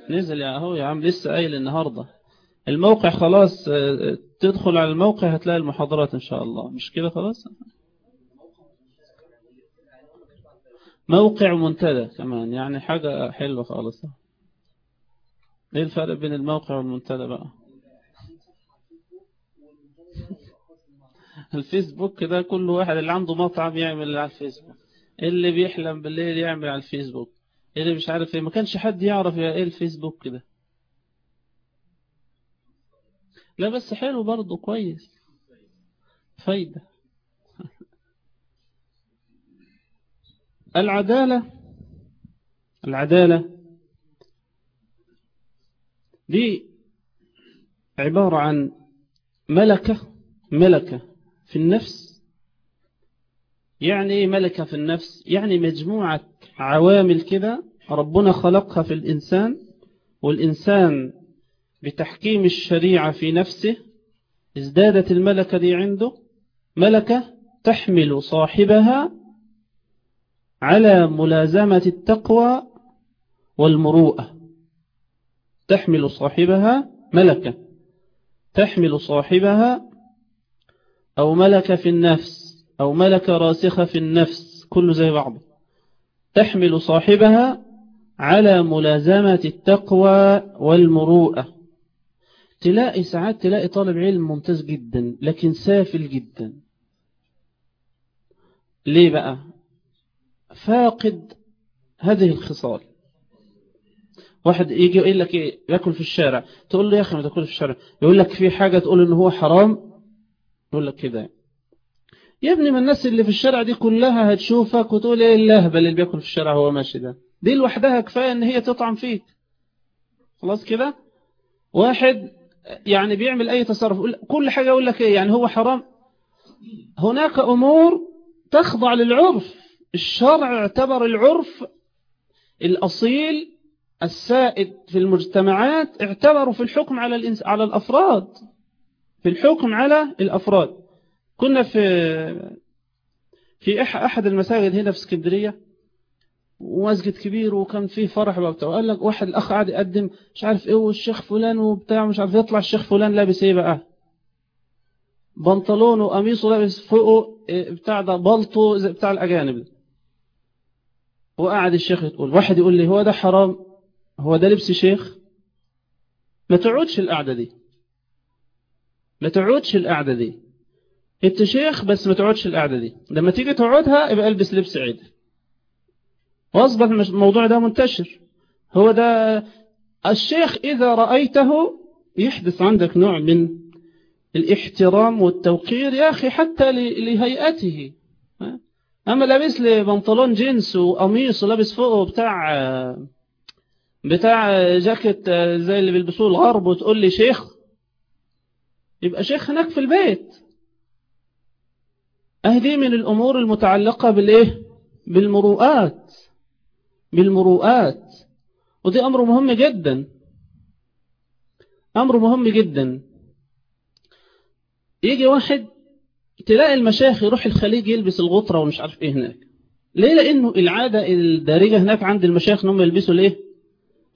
Speaker 1: نزل يا هو يا عم لسه قايل النهاردة. الموقع خلاص تدخل على الموقع هتلاقي المحاضرات إن شاء الله. مش كده خلاص؟ موقع منتدى كمان يعني حاجة حلوة خالص. إيه الفرق بين الموقع والمنتدى بقى؟ الفيسبوك ده كل واحد اللي عنده مطعم يعمل على الفيسبوك اللي بيحلم بالليل يعمل على الفيسبوك اللي مش عارف إيه ما كانش حد يعرف إيه الفيسبوك كده لا بس حلو برضه كويس. فايدة. العدالة العدالة دي عبارة عن ملكة ملكة في النفس. يعني إيه ملكة في النفس؟ يعني مجموعة عوامل كده ربنا خلقها في الإنسان والإنسان بتحكيم الشريعة في نفسه ازدادت الملكة دي عنده ملكة تحمل صاحبها على ملازمة التقوى والمروءة. تحمل صاحبها ملكة تحمل صاحبها أو ملكة في النفس أو ملكة راسخة في النفس. كل زي بعض. تحمل صاحبها على ملازمة التقوى والمروءة. تلاقي ساعات تلاقي طالب علم ممتاز جدا لكن سافل جدا. ليه بقى؟ فاقد هذه الخصال. واحد يجي يقول لك إيه ياكل في الشارع تقول له يا أخي ما تاكل في الشارع. يقول لك في حاجة تقول ان هو حرام؟ يقول لك كده. يا ابني ما الناس اللي في الشارع دي كلها هتشوفك وتقول إيه اللهبل اللي بياكل في الشارع هو ماشي ده. دي لوحدها كفاية إن هي تطعم فيك. خلاص كده؟ واحد يعني بيعمل أي تصرف كل حاجة يقول لك إيه؟ يعني هو حرام؟ هناك أمور تخضع للعرف. الشرع اعتبر العرف الأصيل السائد في المجتمعات اعتبروا في الحكم على الإنس... على الأفراد. في الحكم على الأفراد. كنا في في أحد المساجد هنا في اسكندرية ومسجد كبير وكان فيه فرح وبتاع. وقال لك واحد الأخ قاعد يقدم مش عارف إيه والشيخ فلان وبتاع مش عارف يطلع الشيخ فلان لابس إيه بقى؟ بنطلون وقميص ولابس فوقه بتاع ده بلطو بتاع الأجانب وقعد الشيخ يقول واحد يقول لي هو ده حرام هو ده لبس شيخ؟ ما تقعدش القعدة دي. ما تقعدش القعدة دي. انت شيخ بس ما تقعدش القعدة دي. لما تيجي تقعدها يبقى البس لبس عيد. واصبح الموضوع ده منتشر. هو ده الشيخ إذا رأيته يحدث عندك نوع من الاحترام والتوقير يا أخي حتى لهيئته. أما لابس لي بنطلون جينز وقميص ولابس فوقه بتاع بتاع جاكيت زي اللي بيلبسوه الغرب وتقول لي شيخ. يبقى شيخ هناك في البيت. أهدي من الأمور المتعلقة بالإيه؟ بالمروءات. بالمروءات. ودي أمر مهم جدا. أمر مهم جدا. يجي واحد تلاقي المشايخ يروح الخليج يلبس الغطرة ومش عارف إيه هناك. ليه؟ لأنه العادة الدارجة هناك عند المشايخ انهم يلبسوا الايه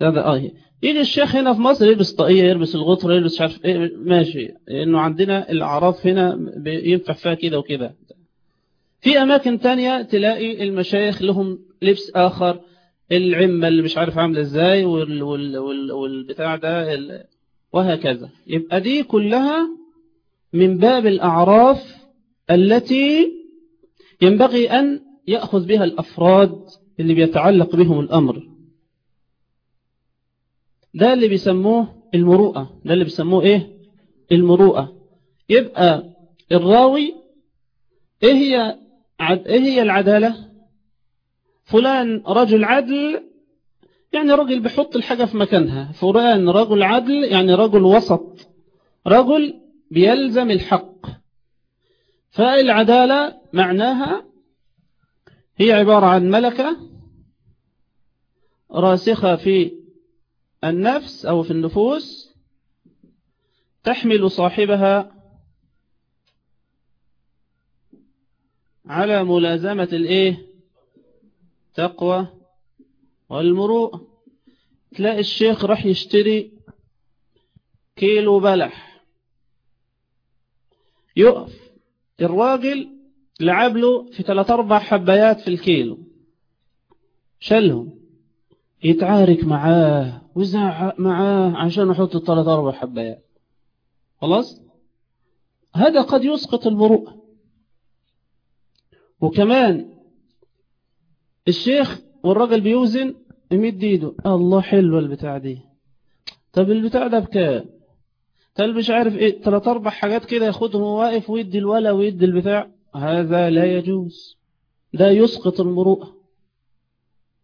Speaker 1: هذا آه. يجي الشيخ هنا في مصر يلبس طاقية يلبس الغطرة يلبس مش عارف إيه ماشي. انه عندنا الاعراف هنا ينفع فيها كده وكده. في أماكن تانية تلاقي المشايخ لهم لبس آخر العمة اللي مش عارف عاملة إزاي وال وال وال والبتاع ده وهكذا. يبقى دي كلها من باب الأعراف التي ينبغي أن يأخذ بها الأفراد اللي بيتعلق بهم الأمر. ده اللي بيسموه المروءة. ده اللي بيسموه إيه؟ المروءة. يبقى الراوي إيه هي, عد... إيه هي العدالة؟ فلان رجل عدل يعني رجل بيحط الحاجة في مكانها. فلان رجل عدل يعني رجل وسط. رجل بيلزم الحق. فالعدالة معناها هي عبارة عن ملكة راسخة في النفس أو في النفوس تحمل صاحبها على ملازمة الإيه؟ تقوى والمروءة تلاقي الشيخ راح يشتري كيلو بلح. يقف. الراجل لعب له في ثلاث أربع حبايات في الكيلو. شلهم. يتعارك معاه ويزعق معاه عشان يحط الثلاث أربع حبايات. خلاص؟ هذا قد يسقط المروءة وكمان الشيخ والراجل بيوزن يمد ايده الله حلوة البتاع دي. طب البتاع ده بكام؟ طب مش عارف إيه ثلاث أربع حاجات كده ياخدهم واقف ويدي الولا ويدي البتاع. هذا لا يجوز. ده يسقط المروءة.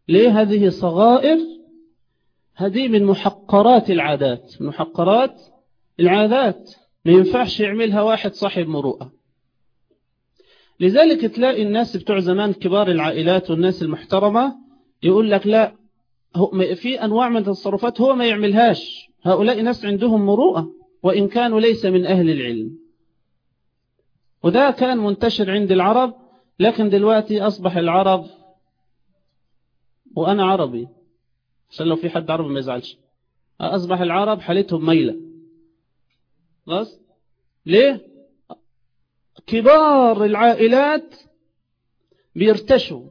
Speaker 1: ليه هذه صغائر؟ هذه من محقرات العادات. محقرات العادات. ما ينفعش يعملها واحد صاحب مروءة. لذلك تلاقي الناس بتوع زمان كبار العائلات والناس المحترمة يقول لك لا في أنواع من التصرفات هو ما يعملهاش. هؤلاء ناس عندهم مروءة. وإن كانوا ليس من أهل العلم. وده كان منتشر عند العرب لكن دلوقتي أصبح العرب وأنا عربي. عشان لو في حد عربي ما يزعلش. أصبح العرب حالتهم ميلة. خلاص ليه؟ كبار العائلات بيرتشوا.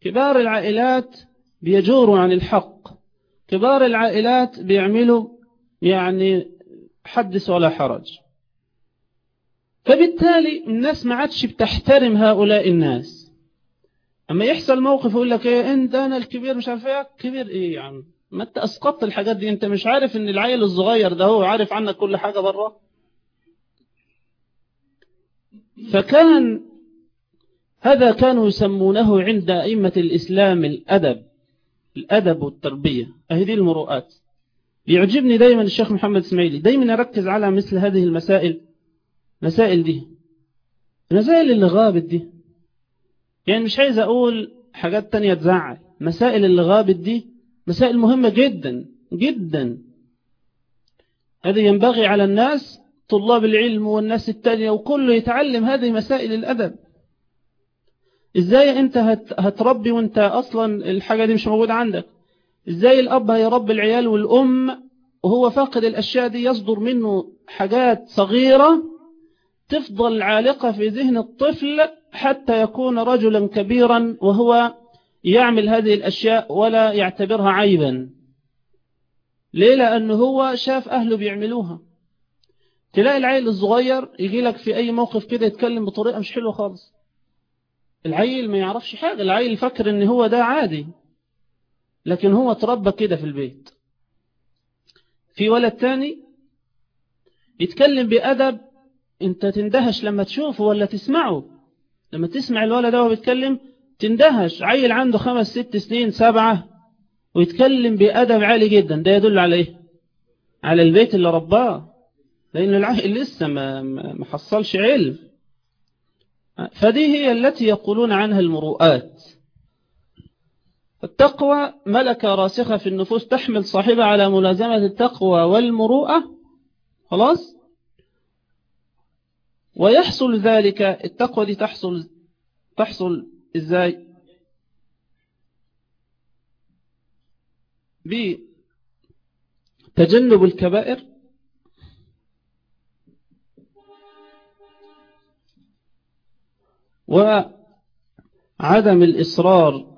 Speaker 1: كبار العائلات بيجوروا عن الحق. كبار العائلات بيعملوا يعني حدث ولا حرج. فبالتالي الناس ما عادش بتحترم هؤلاء الناس. أما يحصل موقف يقول لك إيه انت أنا الكبير مش عارف إيه. كبير إيه يعني؟ ما أنت أسقطت الحاجات دي. أنت مش عارف إن العيل الصغير ده هو عارف عنك كل حاجة بره فكان هذا كانوا يسمونه عند أئمة الإسلام الأدب الأدب والتربية. أهدي المروءات. يعجبني دايما الشيخ محمد إسماعيلي. دايما يركز على مثل هذه المسائل مسائل دي المسائل اللي غابت دي. يعني مش عايز أقول حاجات تانية تزعل. مسائل اللي غابت دي مسائل مهمة جدا جدا. هذا ينبغي على الناس طلاب العلم والناس التانية وكله يتعلم هذه مسائل الأدب. إزاي أنت هتربي وأنت أصلا الحاجة دي مش موجودة عندك؟ إزاي الأب هيربي العيال والأم وهو فاقد الأشياء دي يصدر منه حاجات صغيرة تفضل عالقة في ذهن الطفل حتى يكون رجلا كبيرا وهو يعمل هذه الأشياء ولا يعتبرها عيبا. ليه؟ لأنه هو شاف أهله بيعملوها. تلاقي العيل الصغير يجي لك في أي موقف كده يتكلم بطريقة مش حلوة خالص. العيل ما يعرفش حاجة. العيل يفكر إن هو ده عادي. لكن هو تربى كده في البيت. في ولد تاني يتكلم بأدب انت تندهش لما تشوفه ولا تسمعه. لما تسمع الولد ده بيتكلم تندهش. عيل عنده خمس ست سنين سبعة ويتكلم بأدب عالي جدا. ده يدل على إيه على البيت اللي رباه. لأن العيل لسه ما, ما حصلش علم. فدي هي التي يقولون عنها المروءات. التقوى ملكة راسخة في النفوس تحمل صاحبها على ملازمة التقوى والمروءة. خلاص؟ ويحصل ذلك التقوى دي تحصل تحصل إزاي؟ بتجنب الكبائر. وعدم الإصرار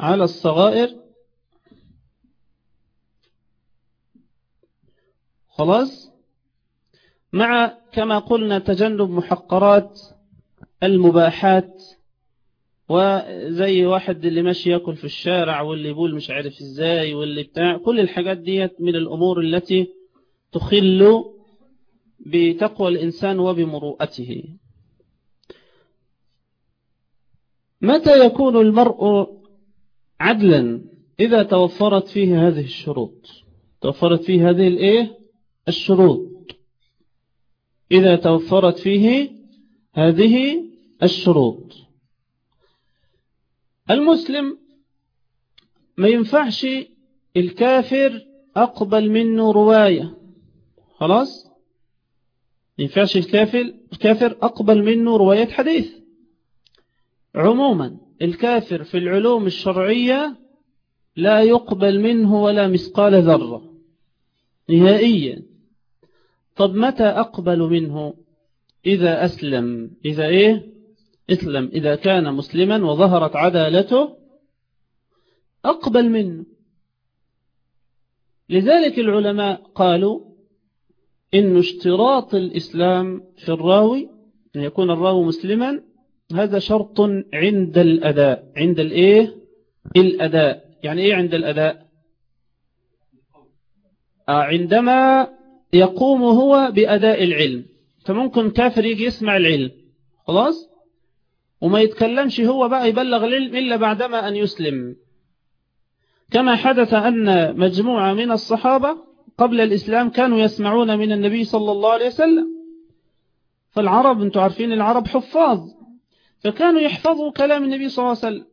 Speaker 1: على الصغائر. خلاص؟ مع كما قلنا تجنب محقرات المباحات وزي واحد اللي ماشي ياكل في الشارع واللي يقول مش عارف إزاي واللي بتاع كل الحاجات ديت من الأمور التي تخل بتقوى الإنسان وبمروءته. متى يكون المرء عدلا. إذا توفرت فيه هذه الشروط توفرت فيه هذه الإيه؟ الشروط. إذا توفرت فيه هذه الشروط. المسلم ما ينفعش الكافر أقبل منه رواية. خلاص؟ ما ينفعش الكافر الكافر أقبل منه رواية حديث. عموما الكافر في العلوم الشرعية لا يقبل منه ولا مثقال ذرة نهائيا. طب متى أقبل منه؟ إذا أسلم. إذا إيه؟ أسلم. إذا كان مسلما وظهرت عدالته أقبل منه. لذلك العلماء قالوا إن اشتراط الإسلام في الراوي أن يكون الراوي مسلما هذا شرط عند الأداء. عند الإيه؟ الأداء. يعني إيه عند الأداء؟ آه عندما يقوم هو بأداء العلم. فممكن كافر يجي يسمع العلم. خلاص؟ وما يتكلمش هو بقى يبلغ العلم إلا بعدما أن يسلم. كما حدث أن مجموعة من الصحابة قبل الإسلام كانوا يسمعون من النبي صلى الله عليه وسلم. فالعرب أنتم عارفين العرب حفاظ. فكانوا يحفظوا كلام النبي صلى الله عليه وسلم.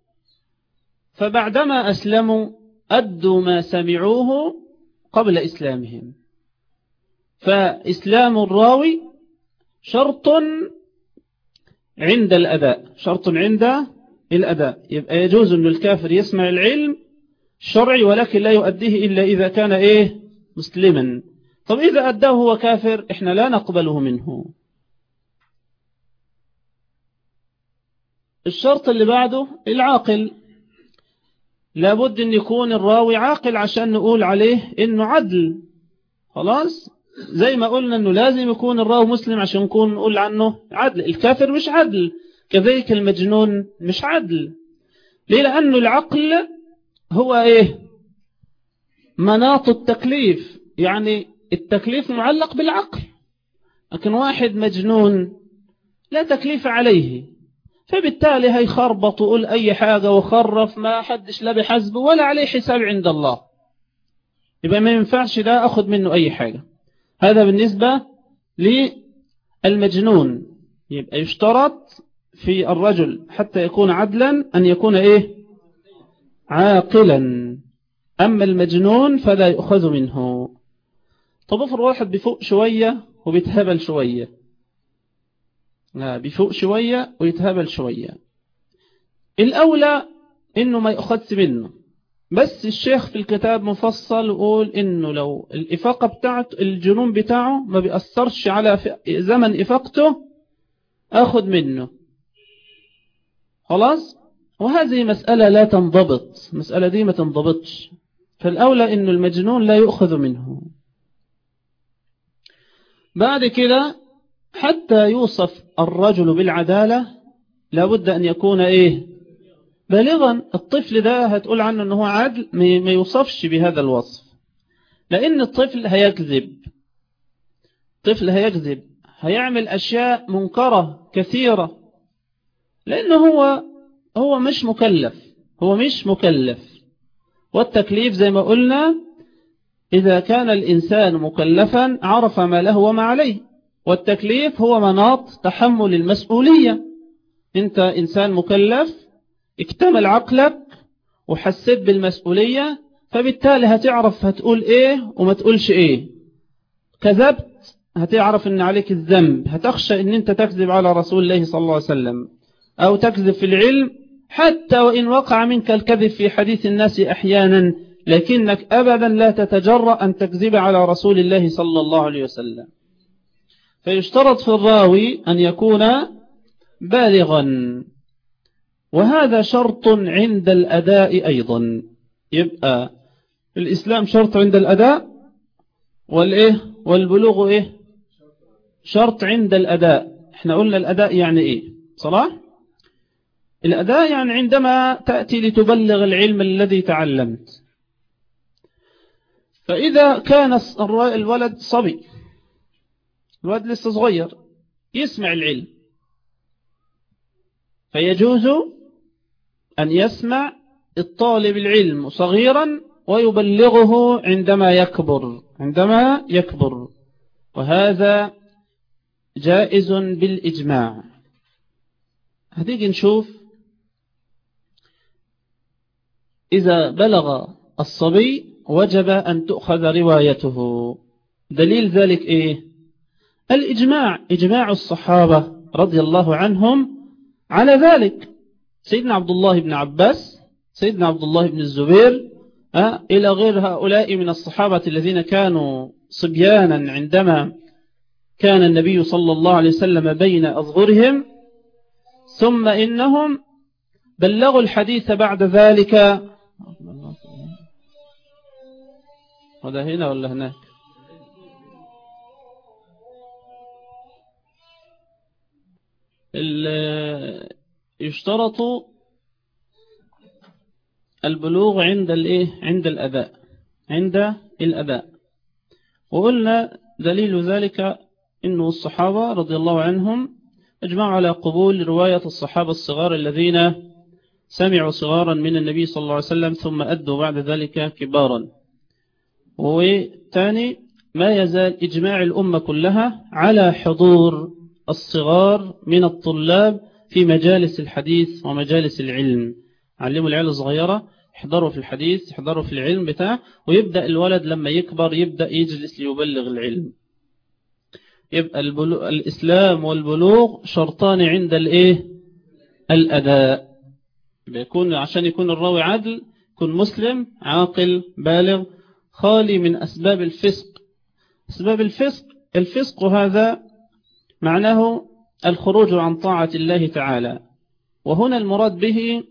Speaker 1: فبعدما أسلموا أدوا ما سمعوه قبل إسلامهم. فإسلام الراوي شرط عند الأداء شرط عند الأداء يبقى يجوز أن الكافر يسمع العلم الشرعي ولكن لا يؤديه إلا إذا كان إيه؟ مسلما. طب إذا أداه هو كافر إحنا لا نقبله منه. الشرط اللي بعده العاقل. لابد أن يكون الراوي عاقل عشان نقول عليه إنه عدل. خلاص؟ زي ما قلنا أنه لازم يكون الراوي مسلم عشان نكون نقول عنه عدل. الكافر مش عدل. كذلك المجنون مش عدل. ليه؟ لأنه العقل هو إيه؟ مناط التكليف. يعني التكليف معلق بالعقل. لكن واحد مجنون لا تكليف عليه. فبالتالي هيخربط وقول أي حاجة وخرف ما حدش لا بحسبه ولا عليه حساب عند الله. يبقى ما ينفعش ده أخذ منه أي حاجة. هذا بالنسبة للمجنون. يبقى يشترط في الرجل حتى يكون عدلا أن يكون إيه؟ عاقلا. أما المجنون فلا يؤخذ منه. طب افر واحد بفوق شوية وبيتهبل شوية. لا بفوق شوية ويتهبل شوية. الأولى إنه ما يأخذش منه. بس الشيخ في الكتاب مفصل يقول إنه لو الإفاقة بتاعته الجنون بتاعه ما بيأثرش على زمن إفاقته أخذ منه. خلاص؟ وهذه مسألة لا تنضبط. مسألة دي ما تنضبطش. فالأولى إنه المجنون لا يؤخذ منه. بعد كده حتى يوصف الرجل بالعدالة لابد أن يكون إيه؟ بالغا. الطفل ده هتقول عنه أنه عدل ما يوصفش بهذا الوصف. لأن الطفل هيكذب. الطفل هيكذب. هيعمل أشياء منكرة كثيرة. لأنه هو هو مش مكلف. هو مش مكلف. والتكليف زي ما قلنا إذا كان الإنسان مكلفا عرف ما له وما عليه. والتكليف هو مناط تحمل المسؤولية. أنت إنسان مكلف اكتمل عقلك وحسيت بالمسؤولية فبالتالي هتعرف هتقول إيه وما تقولش إيه. كذبت هتعرف أن عليك الذنب هتخشى أن أنت تكذب على رسول الله صلى الله عليه وسلم أو تكذب في العلم حتى وإن وقع منك الكذب في حديث الناس أحيانا لكنك أبدا لا تتجرأ أن تكذب على رسول الله صلى الله عليه وسلم. فيشترط في الراوي أن يكون بالغا. وهذا شرط عند الأداء أيضا. يبقى الإسلام شرط عند الأداء والإيه؟ والبلوغ إيه؟ شرط عند الأداء. إحنا قلنا الأداء يعني إيه؟ صلاح؟ الأداء يعني عندما تأتي لتبلغ العلم الذي تعلمت. فإذا كان الولد صبي الولد لسه صغير يسمع العلم. فيجوز أن يسمع الطالب العلم صغيرا ويبلغه عندما يكبر عندما يكبر. وهذا جائز بالإجماع. هتيجي نشوف إذا بلغ الصبي وجب أن تؤخذ روايته. دليل ذلك إيه؟ الإجماع إجماع الصحابة رضي الله عنهم على ذلك. سيدنا عبد الله بن عباس سيدنا عبد الله بن الزبير إلى غير هؤلاء من الصحابة الذين كانوا صبيانا عندما كان النبي صلى الله عليه وسلم بين أظهرهم. ثم إنهم بلغوا الحديث بعد ذلك. وده هنا ولا هناك؟ يشترط البلوغ عند الايه؟ عند الأداء. عند الأداء. وقلنا دليل ذلك إنه الصحابة رضي الله عنهم أجمعوا على قبول رواية الصحابة الصغار الذين سمعوا صغارا من النبي صلى الله عليه وسلم ثم أدوا بعد ذلك كبارا. وثاني ما يزال إجماع الأمة كلها على حضور الصغار من الطلاب في مجالس الحديث ومجالس العلم. علموا العيال الصغيرة يحضروا في الحديث يحضروا في العلم بتاعه ويبدأ الولد لما يكبر يبدأ يجلس ليبلغ العلم. يبقى الإسلام والبلوغ شرطان عند الإيه؟ الأداء. بيكون عشان يكون الراوي عدل يكون مسلم عاقل بالغ خالي من أسباب الفسق. أسباب الفسق الفسق هذا معناه الخروج عن طاعة الله تعالى. وهنا المراد به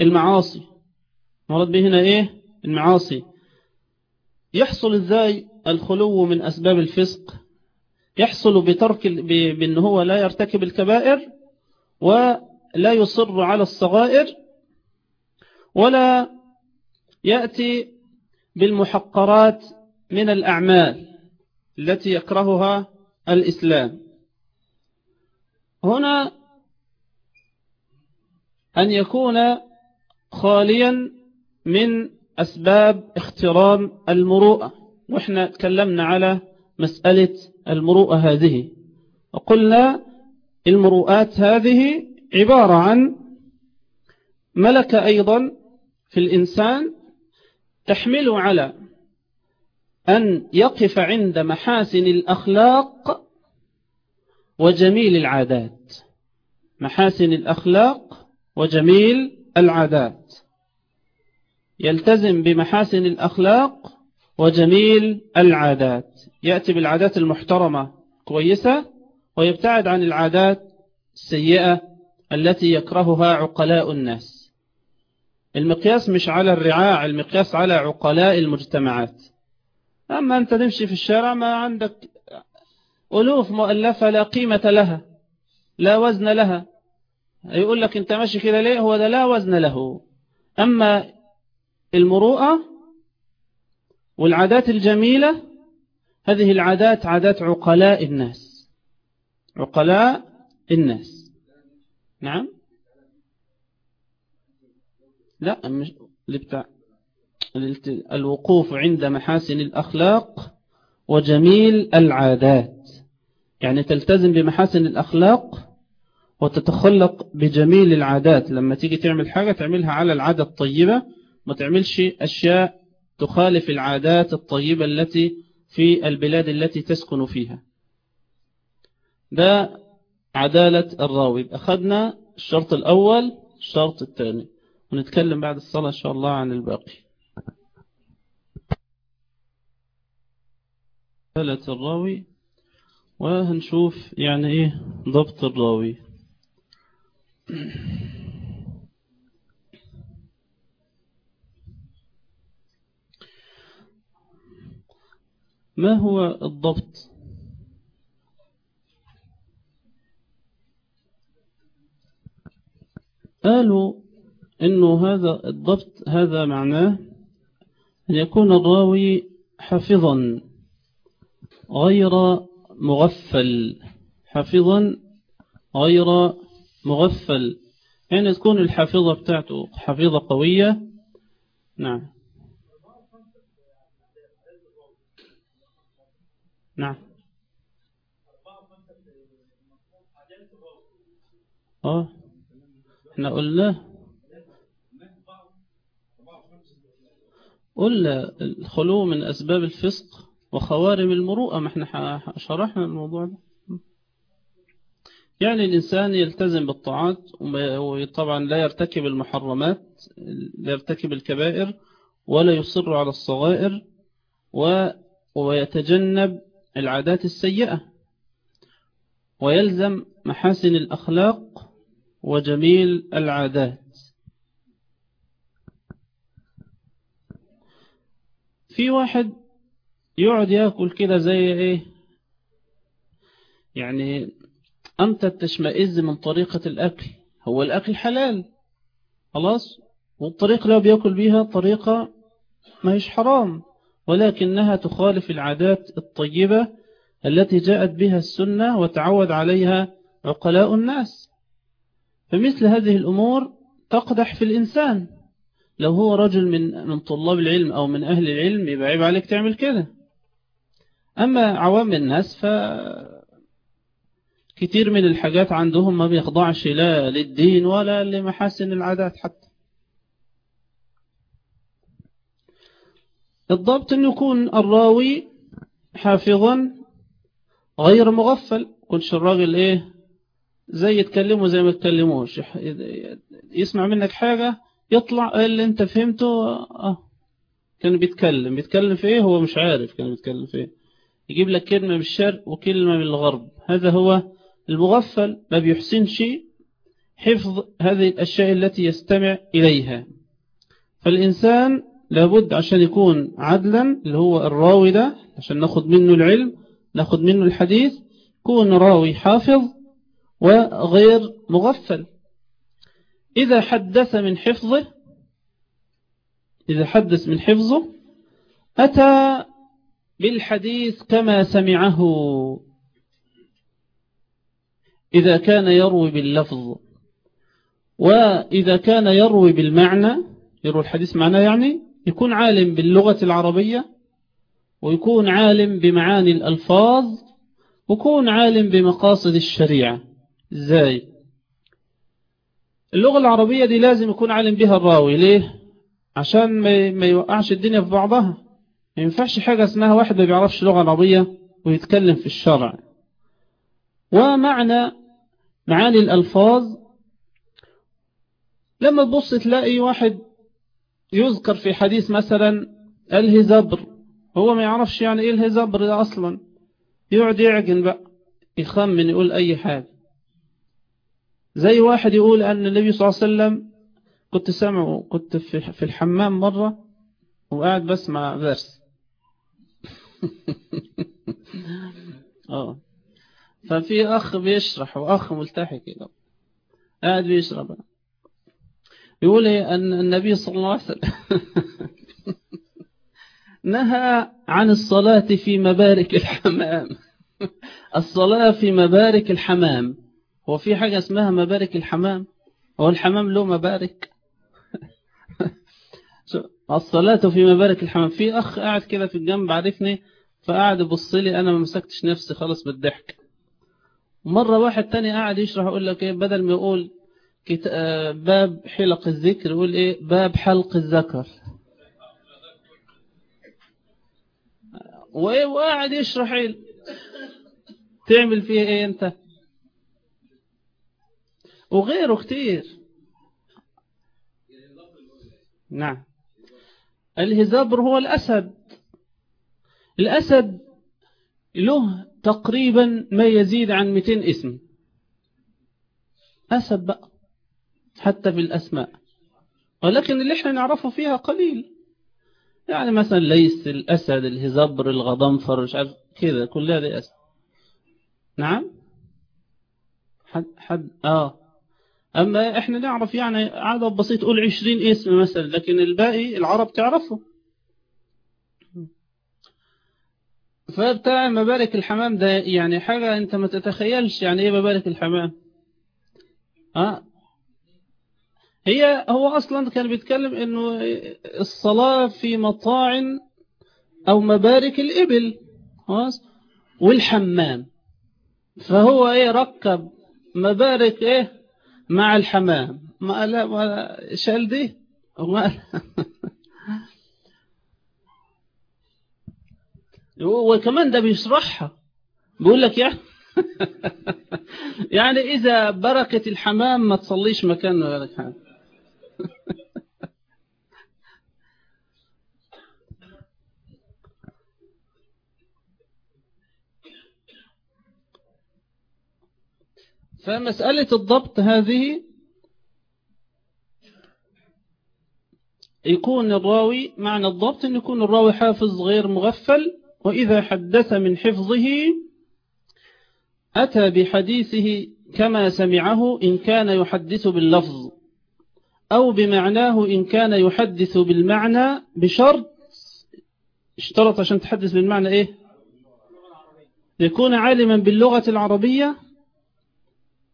Speaker 1: المعاصي. المراد به هنا إيه؟ المعاصي. يحصل إزاي الخلو من أسباب الفسق؟ يحصل بترك بأن هو لا يرتكب الكبائر ولا يصر على الصغائر ولا يأتي بالمحقرات من الأعمال التي يكرهها الإسلام. هنا أن يكون خاليا من أسباب اخترام المروءة. وإحنا تكلمنا على مسألة المروءة هذه. وقلنا المروءات هذه عبارة عن ملكة أيضا في الإنسان تحمل على أن يقف عند محاسن الأخلاق وجميل العادات. محاسن الأخلاق وجميل العادات. يلتزم بمحاسن الأخلاق وجميل العادات. يأتي بالعادات المحترمة كويسة ويبتعد عن العادات السيئة التي يكرهها عقلاء الناس. المقياس مش على الرعاع المقياس على عقلاء المجتمعات. أما أنت تمشي في الشارع ما عندك ألوف مؤلفة لا قيمة لها لا وزن لها. يقول لك أنت ماشي كده ليه؟ هو ده لا وزن له. أما المروءة والعادات الجميلة هذه العادات عادات عقلاء الناس. عقلاء الناس. نعم؟ لا مش الوقوف عند محاسن الأخلاق وجميل العادات. يعني تلتزم بمحاسن الأخلاق وتتخلق بجميل العادات. لما تيجي تعمل حاجة تعملها على العادة الطيبة ما تعملش أشياء تخالف العادات الطيبة التي في البلاد التي تسكن فيها. ده عدالة الراوي. أخذنا الشرط الأول الشرط الثاني. ونتكلم بعد الصلاة إن شاء الله عن الباقي. عدالة الراوي وهنشوف يعني إيه ضبط الراوي. ما هو الضبط؟ قالوا إنه هذا الضبط هذا معناه أن يكون الراوي حافظا غير مغفل حافظا غير مغفل. يعني تكون الحافظة بتاعته حافظة قوية. نعم. نعم. آه. إحنا قلنا قلنا الخلو من أسباب الفسق وخوارم المروءة ما إحنا شرحنا الموضوع ده. يعني الإنسان يلتزم بالطاعات وطبعا لا يرتكب المحرمات لا يرتكب الكبائر ولا يصر على الصغائر ويتجنب العادات السيئة. ويلزم محاسن الأخلاق وجميل العادات. في واحد يقعد يأكل كده زي إيه؟ يعني أنت تشمئز من طريقة الأكل. هو الأكل حلال. خلاص؟ والطريقة اللي بيأكل بيها طريقة ما هيش حرام. ولكنها تخالف العادات الطيبة التي جاءت بها السنة وتعود عليها عقلاء الناس. فمثل هذه الأمور تقدح في الإنسان. لو هو رجل من من طلاب العلم أو من أهل العلم يبقى عيب عليك تعمل كده. أما عوام الناس ف كتير من الحاجات عندهم ما بيخضعش لا للدين ولا لمحاسن العادات حتى. الضبط أن يكون الراوي حافظا غير مغفل. كنش الراجل إيه زي يتكلموا زي ما يتكلموش. يسمع منك حاجة يطلع اللي أنت فهمته آه كان بيتكلم. بيتكلم في إيه؟ هو مش عارف كان بيتكلم في إيه. يجيب لك كلمة من الشرق وكلمة من الغرب. هذا هو المغفل ما بيحسنش حفظ هذه الأشياء التي يستمع إليها. فالإنسان لابد عشان يكون عدلا اللي هو الراوي ده عشان ناخد منه العلم ناخد منه الحديث يكون راوي حافظ وغير مغفل. إذا حدث من حفظه إذا حدث من حفظه أتى بالحديث كما سمعه. إذا كان يروي باللفظ وإذا كان يروي بالمعنى يروي الحديث معنى يعني يكون عالم باللغة العربية ويكون عالم بمعاني الألفاظ ويكون عالم بمقاصد الشريعة. إزاي؟ اللغة العربية دي لازم يكون عالم بها الراوي. ليه؟ عشان ما يوقعش الدنيا في بعضها. ما ينفعش حاجة اسمها واحد ما بيعرفش لغة عربية ويتكلم في الشرع. ومعنى معاني الألفاظ لما تبص تلاقي واحد يذكر في حديث مثلا الهزبر هو ما يعرفش يعني إيه الهزبر ده أصلا. يقعد يعجن بقى يخمن يقول أي حاجة. زي واحد يقول أن النبي صلى الله عليه وسلم كنت سامعه كنت في الحمام مرة وقاعد بسمع درس آه. ففي أخ بيشرح وأخ ملتحي كده. قاعد بيشرب. يقول إيه؟ أن النبي صلى الله عليه وسلم نهى عن الصلاة في مبارك الحمام. الصلاة في مبارك الحمام. هو في حاجة اسمها مبارك الحمام؟ هو الحمام له مبارك؟ الصلاة في مبارك الحمام. في أخ قاعد كده في الجنب عارفني فقاعد يبص لي أنا ما مسكتش نفسي خالص بالضحك. مرة واحد تاني قاعد يشرح يقول لك إيه بدل ما يقول باب حلق الذكر يقول إيه باب حلق الذكر. وقاعد يشرح إيه تعمل فيه إيه أنت؟ وغيره كتير. نعم. الهزابر هو الأسد. الأسد له تقريبا ما يزيد عن 200 اسم. أسد بقى حتى في الأسماء. ولكن اللي إحنا نعرفه فيها قليل. يعني مثلا ليس الأسد الهزبر الغضنفر مش عارف كذا كل هذه أسد. نعم؟ حد حد آه. أما إحنا نعرف يعني عدد بسيط قول عشرين اسم مثلا لكن الباقي العرب تعرفه. فبتاع مبارك الحمام ده يعني حاجة أنت ما تتخيلش يعني إيه مبارك الحمام. آه. هي هو أصلا كان بيتكلم إنه الصلاة في مطاعن أو مبارك الإبل والحمام. فهو إيه ركب مبارك إيه مع الحمام. ما لا ما شال دي؟ وما وكمان ده بيشرحها. بيقول لك يعني يعني إذا بركة الحمام ما تصليش مكان غيرك حاجة فمسألة الضبط هذه يكون الراوي معنى الضبط أن يكون الراوي حافظ غير مغفل وإذا حدث من حفظه أتى بحديثه كما سمعه إن كان يحدث باللفظ أو بمعناه إن كان يحدث بالمعنى بشرط اشترط عشان تحدث بالمعنى إيه؟ يكون عالما باللغة العربية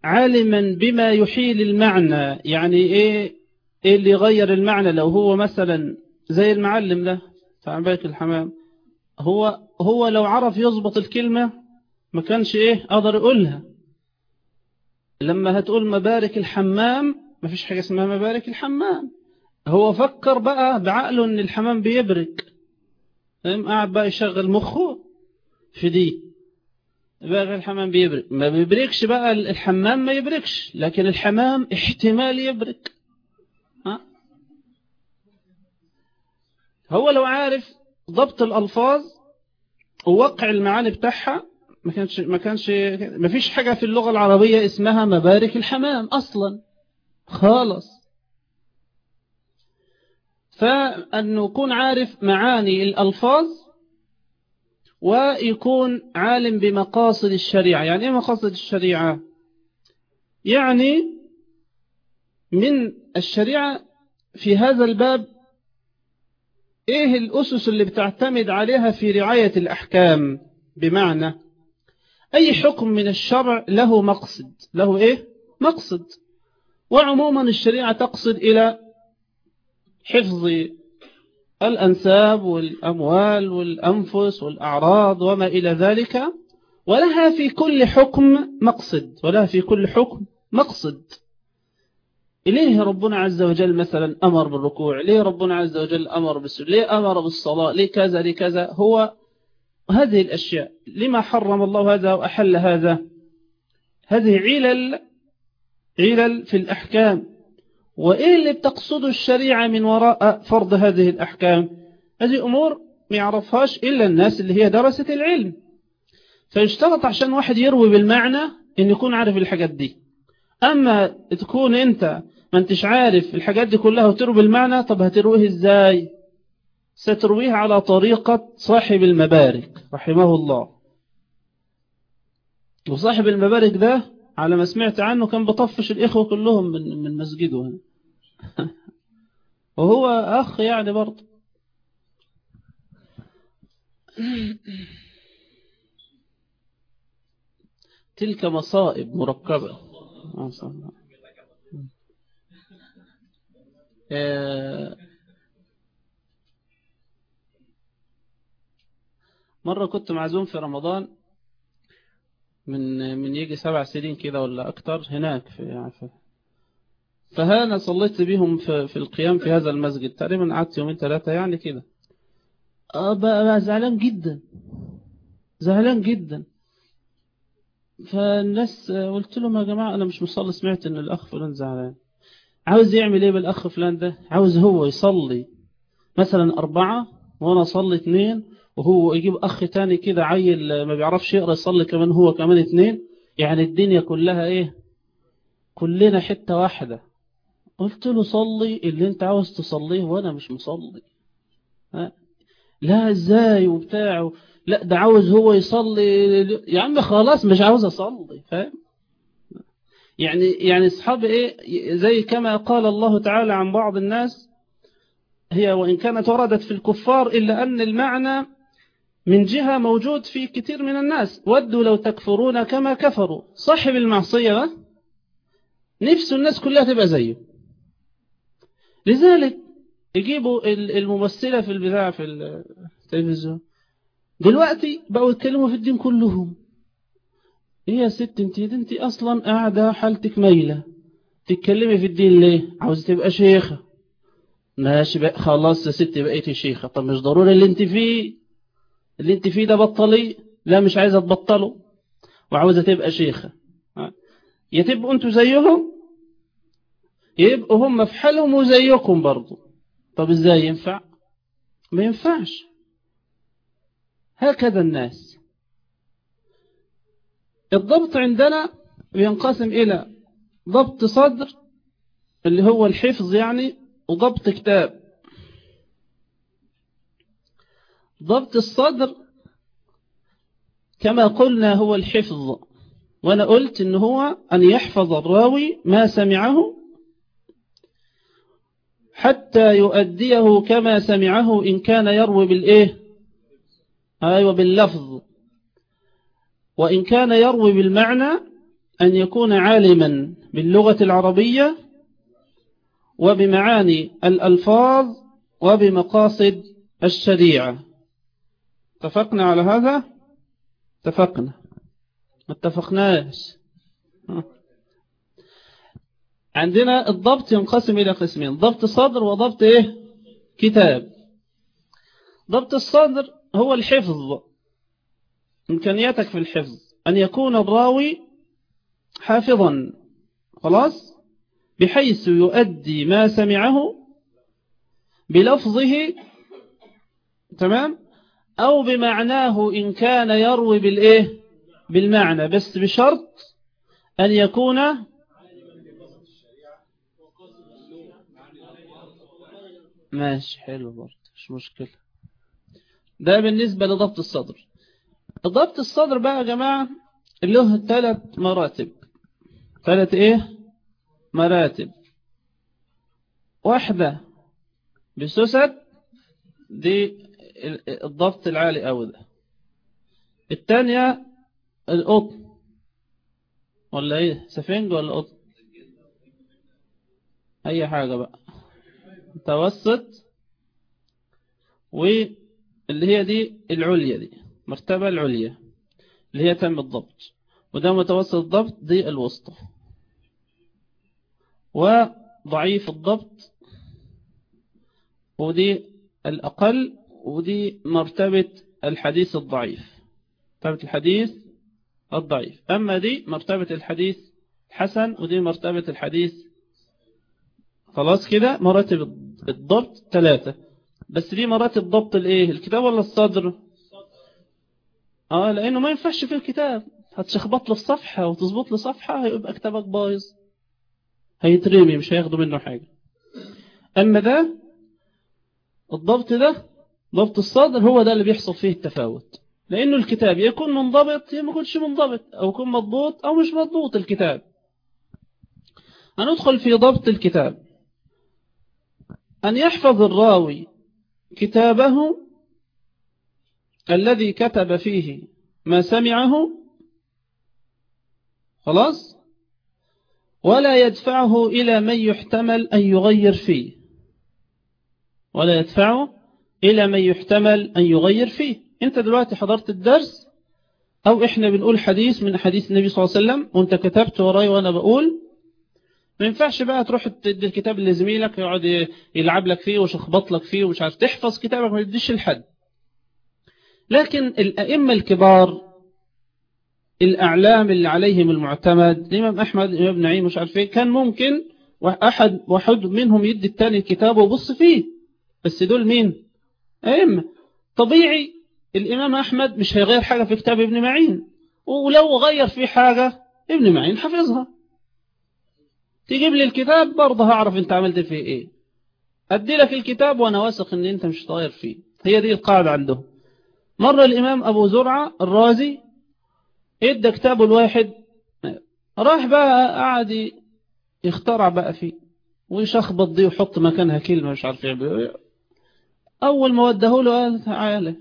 Speaker 1: عالما بما يحيل المعنى. يعني إيه, إيه اللي يغير المعنى لو هو مثلا زي المعلم ده تعباك الحمام. هو هو لو عرف يضبط الكلمة ما كانش إيه؟ أقدر يقولها. لما هتقول مبارك الحمام ما فيش حاجة اسمها مبارك الحمام. هو فكر بقى بعقله إن الحمام بيبرك. قاعد بقى يشغل مخه في دي. بقى الحمام بيبرك ما بيبركش بقى الحمام ما يبركش لكن الحمام احتمال يبرك ها؟ هو لو عارف ضبط الألفاظ ووقع المعاني بتاعها ما كانش ما كانش ما فيش حاجة في اللغة العربية اسمها مبارك الحمام أصلا. خالص. فأنه يكون عارف معاني الألفاظ ويكون عالم بمقاصد الشريعة. يعني إيه مقاصد الشريعة؟ يعني من الشريعة في هذا الباب إيه الأسس اللي بتعتمد عليها في رعاية الأحكام؟ بمعنى أي حكم من الشرع له مقصد. له إيه؟ مقصد. وعموما الشريعة تقصد إلى حفظ الأنساب والأموال والأنفس والأعراض وما إلى ذلك ولها في كل حكم مقصد ولها في كل حكم مقصد. إليه ربنا عز وجل مثلا أمر بالركوع ليه ربنا عز وجل أمر بالسجود ليه أمر بالصلاة ليه كذا ليه كذا. هو هذه الأشياء. لما حرم الله هذا وأحل هذا؟ هذه علل علل في الأحكام. وإيه اللي بتقصده الشريعة من وراء فرض هذه الأحكام؟ هذه أمور ما يعرفهاش إلا الناس اللي هي درست العلم. فيشترط عشان واحد يروي بالمعنى إن يكون عارف الحاجات دي. أما تكون أنت ما أنتش عارف الحاجات دي كلها وتروي بالمعنى طب هترويه إزاي؟ سترويه على طريقة صاحب المبارك رحمه الله. وصاحب المبارك ده على ما سمعت عنه كان بطفش الإخوة كلهم من من مسجده. وهو أخ يعني برضه. تلك مصائب مركبة. مرة كنت معزوم في رمضان. من من يجي سبع سنين كده ولا أكتر هناك في يعني فهنا صليت بيهم في, في القيام في هذا المسجد. تقريبا قعدت يومين ثلاثة يعني كده بقى زعلان جدا. زعلان جدا. فالناس قلت لهم يا جماعة أنا مش مصلي سمعت إن الأخ فلان زعلان. عاوز يعمل إيه بالأخ فلان ده؟ عاوز هو يصلي مثلا أربعة وأنا أصلي اثنين وهو يجيب أخ تاني كده عيل ما بيعرفش يقرأ يصلي كمان هو كمان اثنين يعني الدنيا كلها إيه؟ كلنا حتة واحدة. قلت له صلي اللي أنت عاوز تصليه وأنا مش مصلي. ها؟ لا إزاي وبتاع؟ لا ده عاوز هو يصلي. يا عم خلاص مش عاوز أصلي فاهم؟ يعني يعني أصحاب إيه؟ زي كما قال الله تعالى عن بعض الناس هي وإن كانت وردت في الكفار إلا أن المعنى من جهة موجود في كثير من الناس. ودوا لو تكفرون كما كفروا. صاحب المعصية نفس الناس كلها تبقى زيه. لذلك يجيبوا الممثلة في البتاع في التلفزيون. دلوقتي بقوا يتكلموا في الدين كلهم. إيه يا ست انت انت أصلا قاعدة حالتك ميلة تتكلمي في الدين ليه؟ عاوز تبقى شيخة. ماشي بقى خلاص يا ست بقيتي شيخة. طب مش ضروري اللي انت فيه. اللي انت فيه ده بطلي لا مش عايزة تبطله. وعاوزة تبقى شيخة. يا تبقوا أنتوا زيهم يبقوا هم في حالهم وزيكم برضو. طب إزاي ينفع؟ ما ينفعش. هكذا الناس. الضبط عندنا بينقسم إلى ضبط صدر اللي هو الحفظ يعني وضبط كتاب. ضبط الصدر كما قلنا هو الحفظ. وأنا قلت إن هو أن يحفظ الراوي ما سمعه حتى يؤديه كما سمعه إن كان يروي بالإيه؟ أيوة باللفظ. وإن كان يروي بالمعنى أن يكون عالما باللغة العربية وبمعاني الألفاظ وبمقاصد الشريعة. اتفقنا على هذا؟ اتفقنا. ما اتفقناش. عندنا الضبط ينقسم إلى قسمين ضبط صدر وضبط إيه؟ كتاب. ضبط الصدر هو الحفظ. إمكانياتك في الحفظ. أن يكون الراوي حافظا. خلاص؟ بحيث يؤدي ما سمعه بلفظه. تمام؟ أو بمعناه إن كان يروي بالإيه؟ بالمعنى بس بشرط أن يكون ماشي حلو برضه مش مشكلة. ده بالنسبة لضبط الصدر. ضبط الصدر بقى يا جماعة له ثلاث مراتب. ثلاث إيه؟ مراتب. واحدة بسوست دي الضبط العالي أوي ده الثانية القطن. ولا إيه؟ سفنج ولا قطن؟ أي حاجة بقى. متوسط. واللي هي دي العليا دي. مرتبة العليا. اللي هي تم الضبط. وده متوسط الضبط دي الوسطى. وضعيف الضبط. ودي الأقل. ودي مرتبة الحديث الضعيف. مرتبة الحديث الضعيف. أما دي مرتبة الحديث حسن ودي مرتبة الحديث خلاص كده مراتب الضبط ثلاثة. بس دي مراتب ضبط الإيه؟ الكتاب ولا الصدر؟ آه لأنه ما ينفعش في الكتاب. هتشخبط له الصفحة وتظبط له صفحة هيبقى كتابك بايظ. هيترمي مش هياخدوا منه حاجة. أما ده الضبط ده ضبط الصدر هو ده اللي بيحصل فيه التفاوت. لأنه الكتاب يكون منضبط يا ما يكونش منضبط أو يكون مضبوط أو مش مضبوط الكتاب. هندخل في ضبط الكتاب. أن يحفظ الراوي كتابه الذي كتب فيه ما سمعه. خلاص؟ ولا يدفعه إلى من يحتمل أن يغير فيه. ولا يدفعه إلى من يحتمل أن يغير فيه. أنت دلوقتي حضرت الدرس أو إحنا بنقول حديث من حديث النبي صلى الله عليه وسلم وأنت كتبت وراي وأنا بقول. ما ينفعش بقى تروح تدي الكتاب لزميلك يقعد يلعب لك فيه ويشخبط لك فيه ومش عارف تحفظ كتابك ما تديش لحد. لكن الأئمة الكبار الأعلام اللي عليهم المعتمد الإمام أحمد الإمام نعيم مش عارف إيه كان ممكن وأحد وأحد منهم يدي الثاني الكتاب ويبص فيه. بس دول مين؟ أئمة. طبيعي الإمام أحمد مش هيغير حاجة في كتاب ابن معين. ولو غير فيه حاجة ابن معين حفظها تجيب لي الكتاب برضه هعرف أنت عملت فيه إيه. أدي لك الكتاب وأنا واثق إن أنت مش طاير فيه. هي دي القاعدة عنده مرة الإمام أبو زرعة الرازي إدى كتابه الواحد. راح بقى قعد يخترع بقى فيه. ويشخبط دي ويحط مكانها كلمة مش عارف يعمل أول ما وداه له قال تعالى.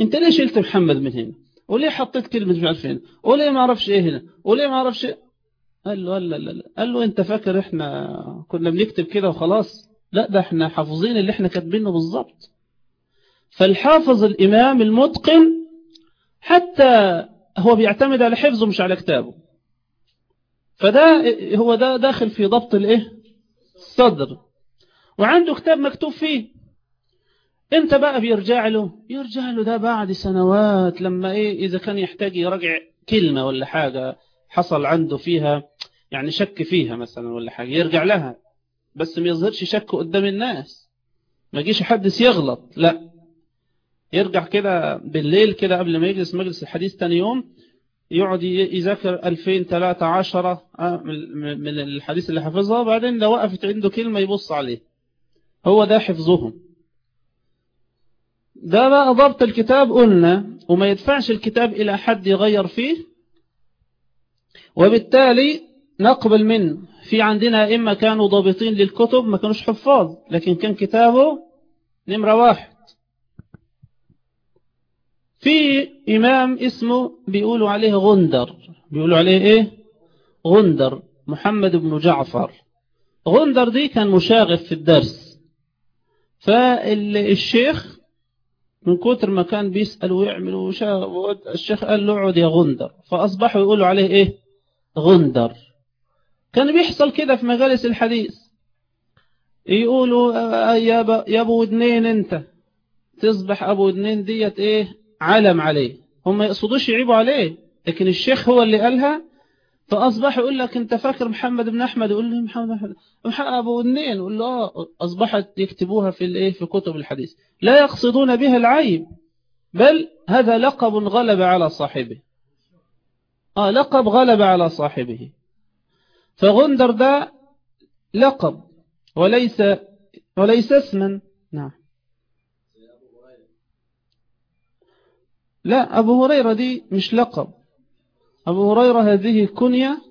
Speaker 1: أنت ليه شلت محمد من هنا؟ وليه حطيت كلمة مش عارف هنا وليه ما أعرفش إيه هنا؟ وليه ما أعرفش إيه؟ قال له لا لا لا قال له أنت فاكر إحنا كنا بنكتب كده وخلاص؟ لا ده إحنا حافظين اللي إحنا كاتبينه بالظبط. فالحافظ الإمام المتقن حتى هو بيعتمد على حفظه مش على كتابه. فده هو ده داخل في ضبط الإيه؟ الصدر. وعنده كتاب مكتوب فيه انت بقى بيرجع له يرجع له ده بعد سنوات لما إيه إذا كان يحتاج يراجع كلمة ولا حاجة حصل عنده فيها يعني شك فيها مثلا ولا حاجة يرجع لها. بس ما يظهرش شك قدام الناس. ما يجيش حدث يغلط لا. يرجع كده بالليل كده قبل ما يجلس مجلس الحديث تاني يوم يقعد يذاكر 2000 3 10 من الحديث اللي حفظها بعدين لو وقفت عنده كلمة يبص عليه. هو ده حفظهم. ده بقى ضبط الكتاب قلنا وما يدفعش الكتاب إلى حد يغير فيه. وبالتالي نقبل منه في عندنا إما كانوا ضابطين للكتب ما كانوش حفاظ لكن كان كتابه نمرة واحد. في إمام اسمه بيقولوا عليه غندر. بيقولوا عليه إيه؟ غندر محمد بن جعفر. غندر دي كان مشاغف في الدرس. فالشيخ من كتر ما كان بيسأل ويعمل وشاغف الشيخ قال له اقعد يا غندر. فأصبحوا يقولوا عليه إيه؟ غندر. كان بيحصل كده في مجالس الحديث. يقولوا يا أبو ودنين أنت. تصبح أبو ودنين ديت إيه؟ علم عليه. هم يقصدوش يعيبوا عليه. لكن الشيخ هو اللي قالها فأصبح يقول لك أنت فاكر محمد بن أحمد؟ يقول له محمد بن أحمد. أبو ودنين يقول له آه أصبحت يكتبوها في الإيه؟ في كتب الحديث. لا يقصدون بها العيب بل هذا لقب غلب على صاحبه. آه لقب غلب على صاحبه. فغندر ده لقب وليس وليس اسما. نعم. لا أبو هريرة دي مش لقب. أبو هريرة هذه كنية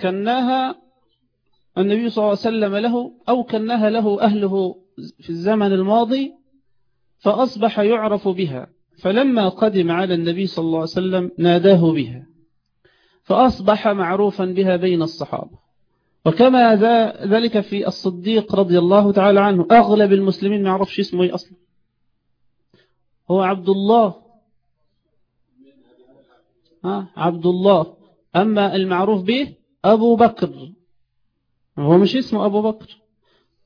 Speaker 1: كناها النبي صلى الله عليه وسلم له أو كناها له أهله في الزمن الماضي فأصبح يعرف بها فلما قدم على النبي صلى الله عليه وسلم ناداه بها فأصبح معروفا بها بين الصحابة. وكما ذلك في الصديق رضي الله تعالى عنه أغلب المسلمين ما يعرفش اسمه إيه أصلا. هو عبد الله عبد الله أما المعروف به أبو بكر. هو مش اسمه أبو بكر.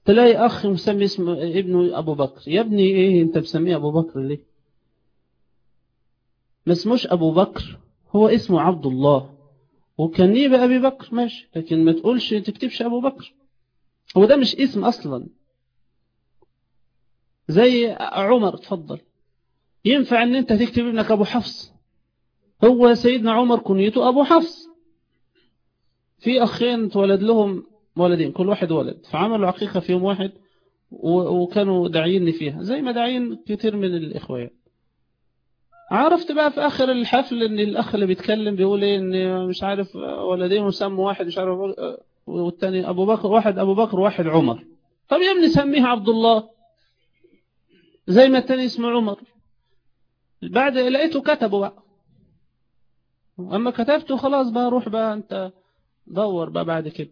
Speaker 1: تلاقي أخ مسمي اسمه ابنه أبو بكر. يا ابني إيه أنت مسميه أبو بكر ليه؟ ما اسموش أبو بكر. هو اسمه عبد الله وكان يبقى أبي بكر. ماشي. لكن ما تقولش تكتبش أبو بكر. هو ده مش اسم أصلا. زي عمر تفضل ينفع إن أنت تكتب ابنك أبو حفص؟ هو سيدنا عمر كنيته أبو حفص. في أخين تولد لهم ولدين كل واحد ولد. فعملوا عقيقة في يوم واحد وكانوا داعيني فيها زي ما داعين كتير من الاخوات عرفت بقى في آخر الحفل إن الأخ اللي بيتكلم بيقول إيه إن مش عارف ولدين وسموا واحد مش عارف والتاني أبو بكر واحد أبو بكر واحد عمر. طب يا ابني سميه عبد الله. زي ما التاني اسمه عمر. بعد لقيته كتبه بقى. أما كتبته خلاص بقى روح بقى أنت دور بقى بعد كده.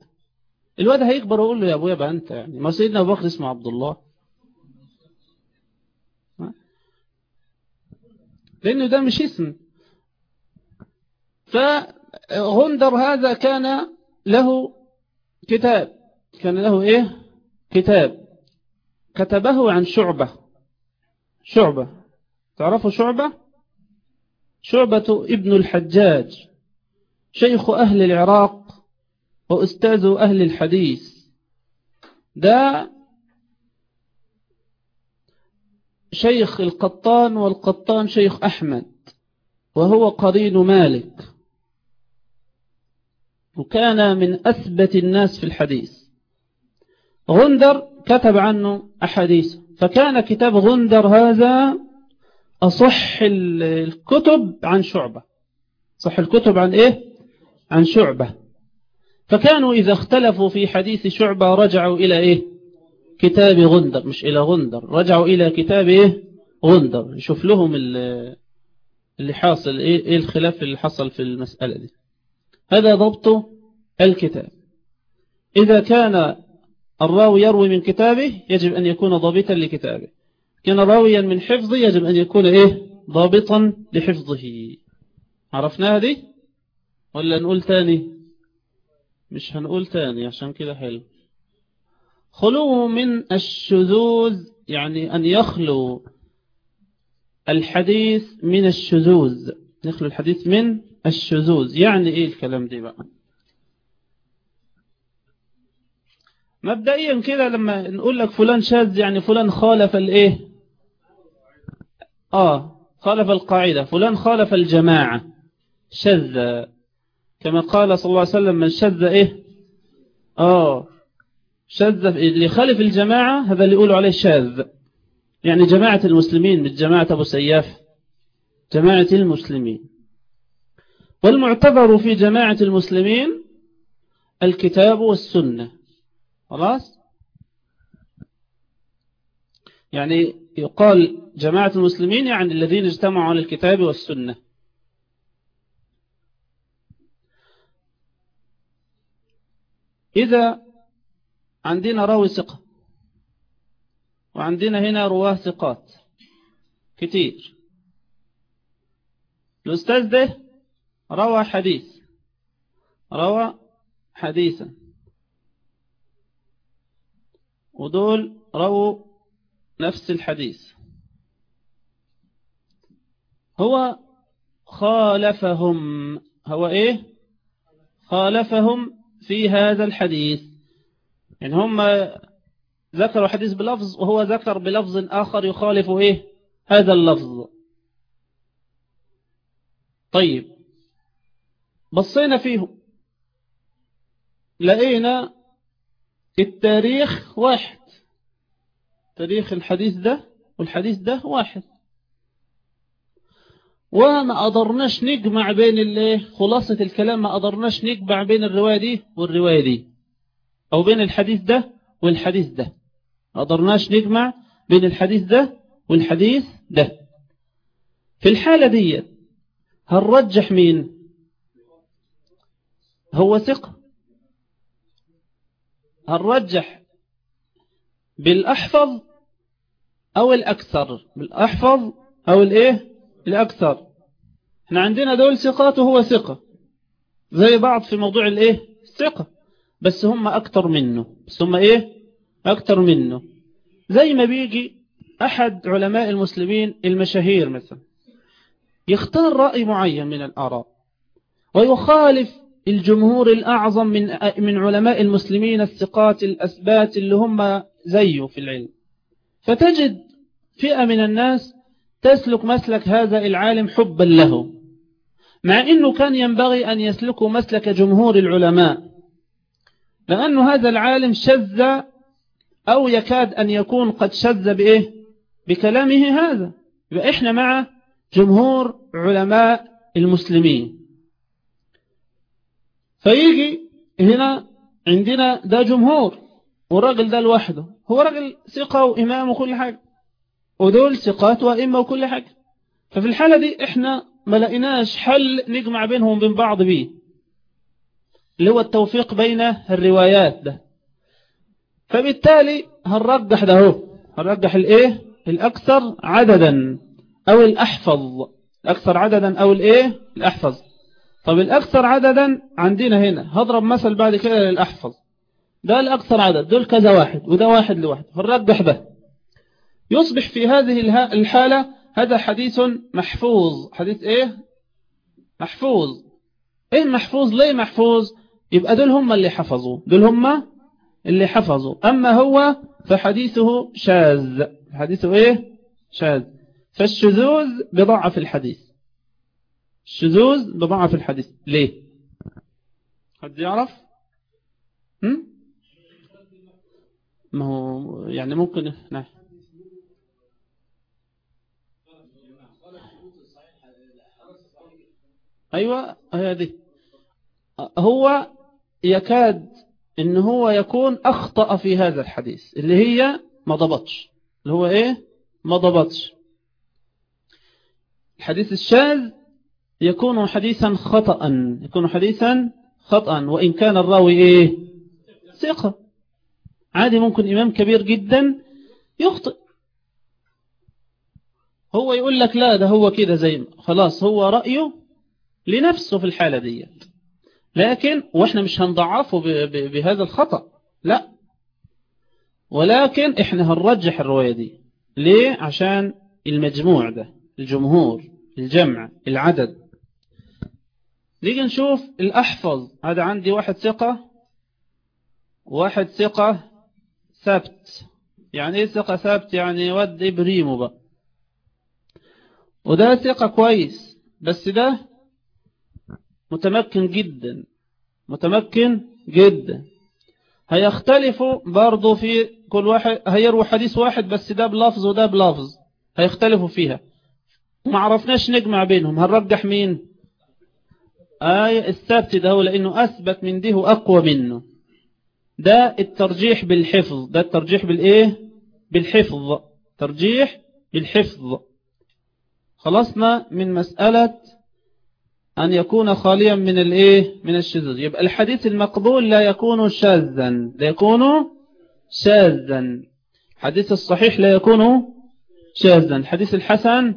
Speaker 1: الواد هيكبر ويقول له يا أبويا بقى أنت يعني ما سيدنا أبو بكر اسمه عبد الله. لأنه ده مش اسم. فغندر هذا كان له كتاب. كان له إيه؟ كتاب. كتبه عن شعبة. شعبة. تعرفوا شعبة؟ شعبة ابن الحجاج شيخ أهل العراق وأستاذ أهل الحديث. ده شيخ القطان والقطان شيخ أحمد وهو قرين مالك وكان من أثبت الناس في الحديث. غندر كتب عنه أحاديث فكان كتاب غندر هذا أصح الكتب عن شعبة. صح الكتب عن إيه؟ عن شعبة. فكانوا إذا اختلفوا في حديث شعبة رجعوا إلى إيه؟ كتاب غندر مش إلى غندر. رجعوا إلى كتاب إيه؟ غندر. يشوف لهم اللي حاصل إيه, إيه الخلاف اللي حصل في المسألة دي. هذا ضبط الكتاب. إذا كان الراوي يروي من كتابه يجب أن يكون ضابطا لكتابه. كان راويا من حفظه يجب أن يكون إيه؟ ضابطا لحفظه. عرفنا هذه؟ ولا نقول تاني؟ مش هنقول تاني عشان كده حلو. خلو من الشذوذ يعني أن يخلو الحديث من الشذوذ. يخلو الحديث من الشذوذ. يعني إيه الكلام دي بقى؟ مبدئيا كده لما نقول لك فلان شاذ يعني فلان خالف الإيه؟ آه خالف القاعدة. فلان خالف الجماعة. شذ. كما قال صلى الله عليه وسلم من شذ إيه؟ آه. شذ اللي خالف الجماعة هذا اللي يقولوا عليه شاذ. يعني جماعة المسلمين مش جماعة أبو سياف جماعة المسلمين. والمعتبر في جماعة المسلمين الكتاب والسنة. خلاص؟ يعني يقال جماعة المسلمين يعني الذين اجتمعوا على الكتاب والسنة. إذا عندنا راوي ثقة وعندنا هنا رواة ثقات كتير. الأستاذ ده روى حديث روى حديثا. ودول رووا نفس الحديث. هو خالفهم هو إيه؟ خالفهم في هذا الحديث. يعني هم ذكروا حديث بلفظ وهو ذكر بلفظ آخر يخالف إيه؟ هذا اللفظ. طيب بصينا فيهم لقينا التاريخ واحد. تاريخ الحديث ده والحديث ده واحد. وما قدرناش نجمع بين الايه خلاصة الكلام ما قدرناش نجمع بين الرواية دي والرواية دي أو بين الحديث ده والحديث ده. ما قدرناش نجمع بين الحديث ده والحديث ده. في الحالة دي هنرجح مين؟ هو ثقة. هنرجح بالأحفظ؟ أو الأكثر بالأحفظ أو الإيه؟ الأكثر. إحنا عندنا دول ثقات وهو ثقة. زي بعض في موضوع الإيه؟ الثقة. بس هم أكتر منه. بس هم إيه؟ أكتر منه. زي ما بيجي أحد علماء المسلمين المشاهير مثلا يختار رأي معين من الآراء ويخالف الجمهور الأعظم من من علماء المسلمين الثقات الأثبات اللي هم زيه في العلم. فتجد فئة من الناس تسلك مسلك هذا العالم حبا له. مع أنه كان ينبغي أن يسلكوا مسلك جمهور العلماء. لأن هذا العالم شذ أو يكاد أن يكون قد شذ بإيه؟ بكلامه هذا. يبقى إحنا مع جمهور علماء المسلمين. فيجي هنا عندنا ده جمهور والراجل ده لوحده. هو راجل ثقة وإمام وكل حاجة. ودول ثقات وإمة وكل حاجة. ففي الحالة دي إحنا ما لقيناش حل نجمع بينهم وبين بعض بيه. اللي هو التوفيق بين الروايات ده. فبالتالي هنرجح ده هو هنرجح الإيه؟ الأكثر عددا أو الأحفظ. الأكثر عددا أو الإيه؟ الأحفظ. طب الأكثر عددا عندنا هنا. هضرب مثل بعد كده للأحفظ. ده الأكثر عدد. دول كذا واحد. وده واحد لواحد. هنرجح ده. يصبح في هذه الحالة هذا حديث محفوظ. حديث إيه؟ محفوظ. إيه محفوظ؟ ليه محفوظ؟ يبقى دول هم اللي حفظوا. دول هم اللي حفظوا. أما هو فحديثه شاذ. حديثه إيه؟ شاذ. فالشذوذ بضعف الحديث. الشذوذ بضعف الحديث. ليه؟ حد يعرف؟ هم؟ ما هو يعني ممكن نعم أيوة دي هو يكاد إن هو يكون أخطأ في هذا الحديث اللي هي ما ضبطش. اللي هو إيه؟ ما ضبطش. الحديث الشاذ يكون حديثا خطأ يكون حديثا خطأ وإن كان الراوي إيه؟ ثقة. عادي ممكن إمام كبير جدا يخطئ. هو يقول لك لا ده هو كده زي خلاص هو رأيه لنفسه في الحالة ديت. لكن وإحنا مش هنضعفه بهذا الخطأ. لا. ولكن إحنا هنرجح الرواية دي. ليه؟ عشان المجموع ده الجمهور الجمع العدد. نيجي نشوف الأحفظ. هذا عندي واحد ثقة. واحد ثقة ثبت يعني إيه ثقة ثبت يعني ود بريمه بقى. وده ثقة كويس. بس ده متمكن جدا متمكن جدا. هيختلفوا برضو في كل واحد هيروي حديث واحد بس ده بلفظ وده بلفظ هيختلفوا فيها. ما عرفناش نجمع بينهم هنرجح مين؟ آية الثابت ده هو لأنه أثبت من ده وأقوى منه. ده الترجيح بالحفظ ده الترجيح بالإيه؟ بالحفظ ترجيح بالحفظ. خلصنا من مسألة أن يكون خاليا من الإيه؟ من الشذوذ. يبقى الحديث المقبول لا يكون شاذا لا يكون شاذا. الحديث الصحيح لا يكون شاذا. الحديث الحسن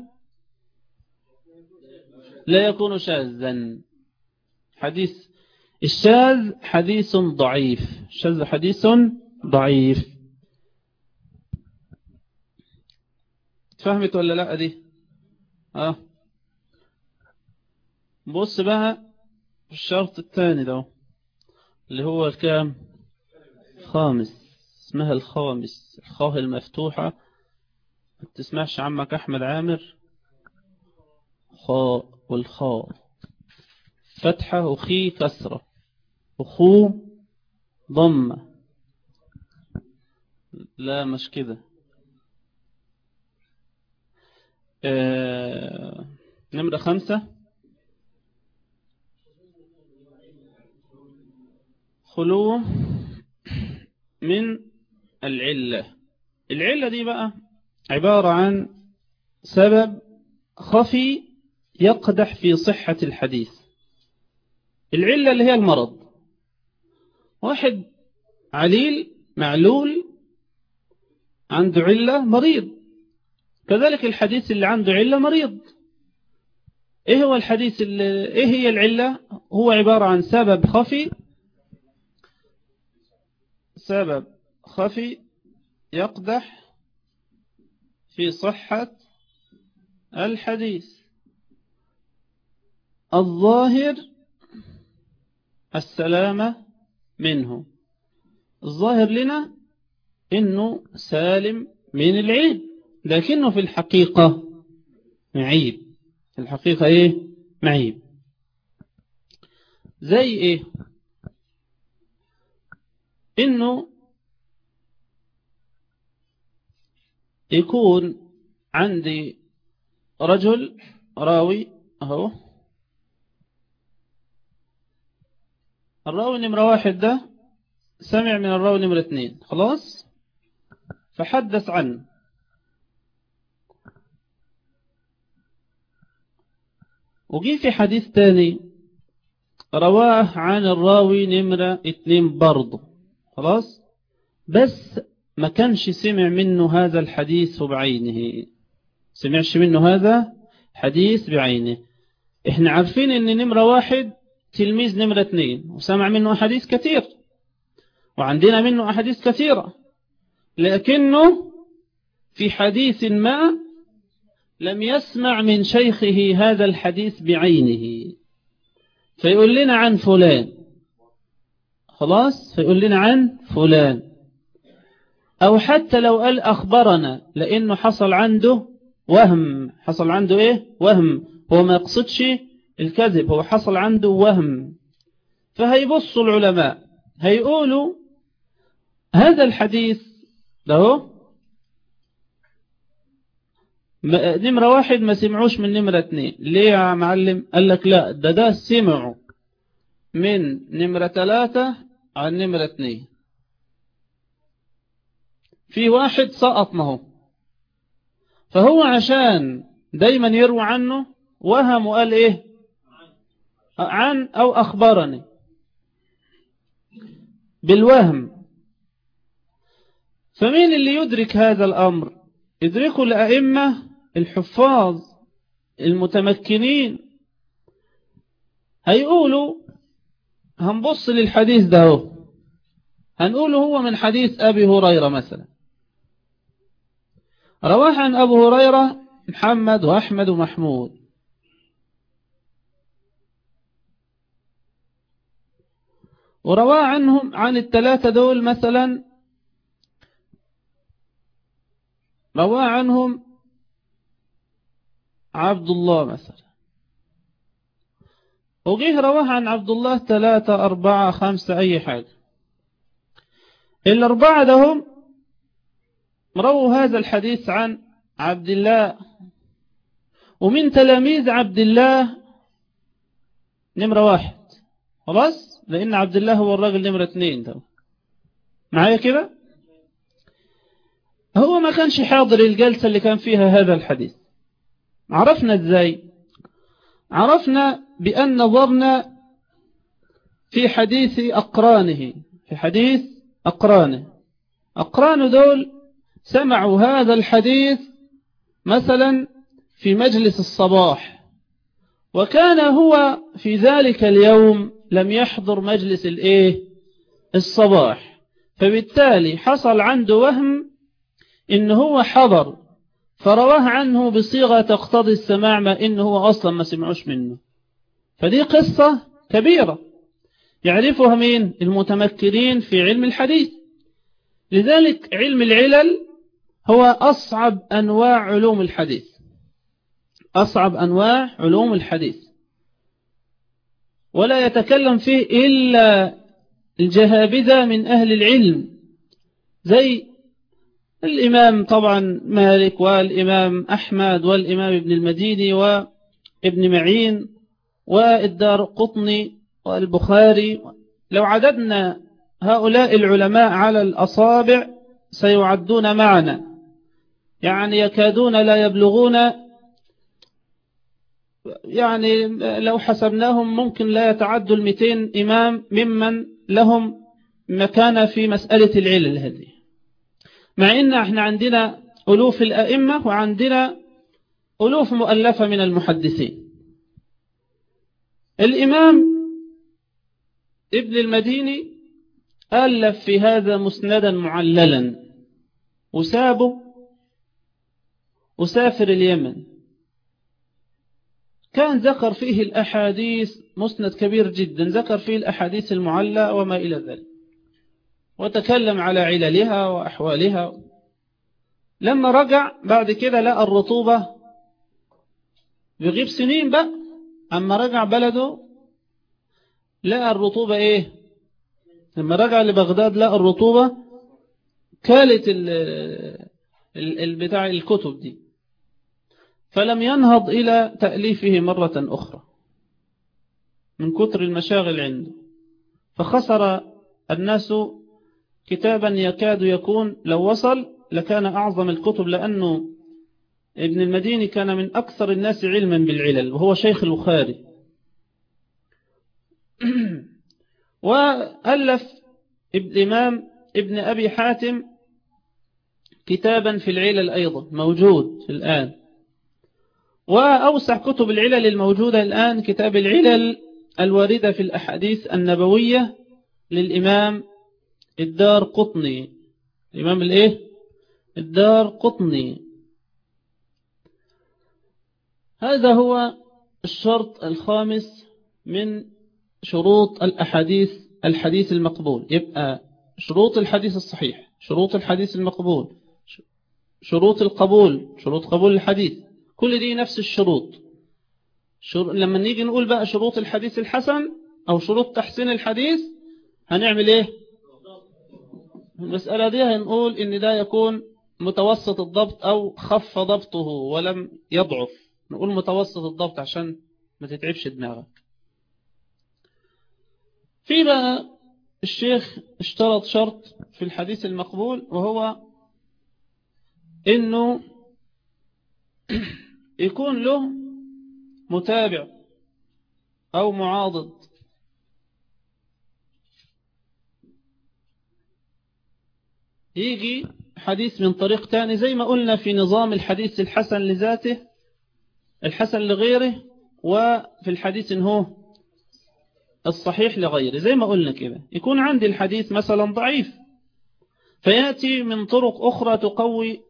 Speaker 1: لا يكون شاذا. حديث الشاذ حديث ضعيف. الشاذ حديث ضعيف. فهمت ولا لا دي آه. بص بقى الشرط الثاني ده اللي هو الكام؟ خامس اسمها الخامس. الخاه المفتوحة. ما تسمعش عمك أحمد عامر؟ خاء والخاء. فتحة وخي كسرة. وخو ضمة. لا مش كده. آه... نمرة خمسة. خلو من العلة. العلة دي بقى عبارة عن سبب خفي يقدح في صحة الحديث. العلة اللي هي المرض. واحد عليل معلول عنده علة مريض. كذلك الحديث اللي عنده علة مريض. إيه هو الحديث إيه هي العلة؟ هو عبارة عن سبب خفي. سبب خفي يقدح في صحة الحديث. الظاهر السلامة منه. الظاهر لنا إنه سالم من العيب لكنه في الحقيقة معيب. في الحقيقة إيه؟ معيب زي إيه؟ إنه يكون عندي رجل راوي أهو. الراوي نمرة واحد ده سمع من الراوي نمرة اثنين. خلاص؟ فحدث عنه وجي في حديث تاني رواه عن الراوي نمرة اتنين برضه. خلاص؟ بس ما كانش سمع منه هذا الحديث بعينه. سمعش منه هذا حديث بعينه. إحنا عارفين إن نمرة واحد تلميذ نمرة اثنين وسمع منه أحاديث كثير وعندنا منه أحاديث كثيرة. لكنه في حديث ما لم يسمع من شيخه هذا الحديث بعينه. فيقول لنا عن فلان. خلاص؟ فيقول لنا عن فلان. أو حتى لو قال أخبرنا لأنه حصل عنده وهم. حصل عنده إيه؟ وهم. هو ما يقصدش الكذب هو حصل عنده وهم. فهيبصوا العلماء هيقولوا هذا الحديث ده نمرة واحد ما سمعوش من نمرة اثنين. ليه يا معلم؟ قال لك لا ده ده سمعوا من نمرة ثلاثة عن نمرة اثنين. في واحد سقط ما فهو عشان دايما يروى عنه وهم وقال إيه؟ عن أو أخبرني. بالوهم. فمين اللي يدرك هذا الأمر؟ يدركه الأئمة الحفاظ المتمكنين. هيقولوا هنبص للحديث ده هو هنقوله هو من حديث أبي هريرة مثلا. رواه عن أبو هريرة محمد وأحمد ومحمود. ورواه عنهم عن الثلاثة دول مثلا رواه عنهم عبد الله مثلا. وجيه رواه عن عبد الله ثلاثة أربعة خمسة أي حاجة. الأربعة دهم رووا هذا الحديث عن عبد الله ومن تلاميذ عبد الله نمرة واحد. خلاص؟ لأن عبد الله هو الراجل نمرة اثنين ده. معايا كده؟ هو ما كانش حاضر الجلسة اللي كان فيها هذا الحديث. عرفنا إزاي؟ عرفنا بأن نظرنا في حديث أقرانه في حديث أقرانه. أقرانه دول سمعوا هذا الحديث مثلا في مجلس الصباح وكان هو في ذلك اليوم لم يحضر مجلس الإيه؟ الصباح. فبالتالي حصل عنده وهم إن هو حضر فرواه عنه بصيغة تقتضي السماع ما إنه هو أصلا ما سمعوش منه. فدي قصة كبيرة. يعرفها مين؟ المتمكنين في علم الحديث. لذلك علم العلل هو أصعب أنواع علوم الحديث. أصعب أنواع علوم الحديث. ولا يتكلم فيه إلا الجهابذة من أهل العلم. زي الإمام طبعا مالك والإمام أحمد والإمام ابن المديني وابن معين والدار قطني والبخاري. لو عددنا هؤلاء العلماء على الأصابع سيعدون معنا. يعني يكادون لا يبلغون. يعني لو حسبناهم ممكن لا يتعدوا المئتين إمام ممن لهم مكانة في مسألة العلل هذه. مع إن إحنا عندنا ألوف الأئمة وعندنا ألوف مؤلفة من المحدثين. الإمام ابن المديني ألف في هذا مسندا معللا. وسابه وسافر اليمن. كان ذكر فيه الأحاديث مسند كبير جدا. ذكر فيه الأحاديث المعلى وما إلى ذلك. وتكلم على عللها وأحوالها. لما رجع بعد كده لقى الرطوبة بيغيب سنين بقى. أما رجع بلده لقى الرطوبة إيه؟ لما رجع لبغداد لقى الرطوبة كالت البتاع الكتب دي. فلم ينهض إلى تأليفه مرة أخرى من كتر المشاغل عنده. فخسر الناس كتابا يكاد يكون لو وصل لكان أعظم الكتب لأنه ابن المديني كان من أكثر الناس علما بالعلل وهو شيخ البخاري. وألف الإمام ابن أبي حاتم كتابا في العلل أيضا موجود الآن. وأوسع كتب العلل الموجودة الآن كتاب العلل الواردة في الأحاديث النبوية للإمام الدار قطني. الإمام الإيه؟ الدار قطني. هذا هو الشرط الخامس من شروط الأحاديث الحديث المقبول. يبقى شروط الحديث الصحيح شروط الحديث المقبول شروط القبول شروط قبول الحديث. كل دي نفس الشروط. شر... لما نيجي نقول بقى شروط الحديث الحسن أو شروط تحسين الحديث هنعمل إيه؟ المسألة دي هنقول إن ده يكون متوسط الضبط أو خف ضبطه ولم يضعف. نقول متوسط الضبط عشان ما تتعبش دماغك. في بقى الشيخ اشترط شرط في الحديث المقبول وهو إنه يكون له متابع أو معاضد. يجي حديث من طريق تاني زي ما قلنا في نظام الحديث الحسن لذاته الحسن لغيره وفي الحديث إن هو الصحيح لغيره زي ما قلنا كده. يكون عندي الحديث مثلا ضعيف فيأتي من طرق أخرى تقوي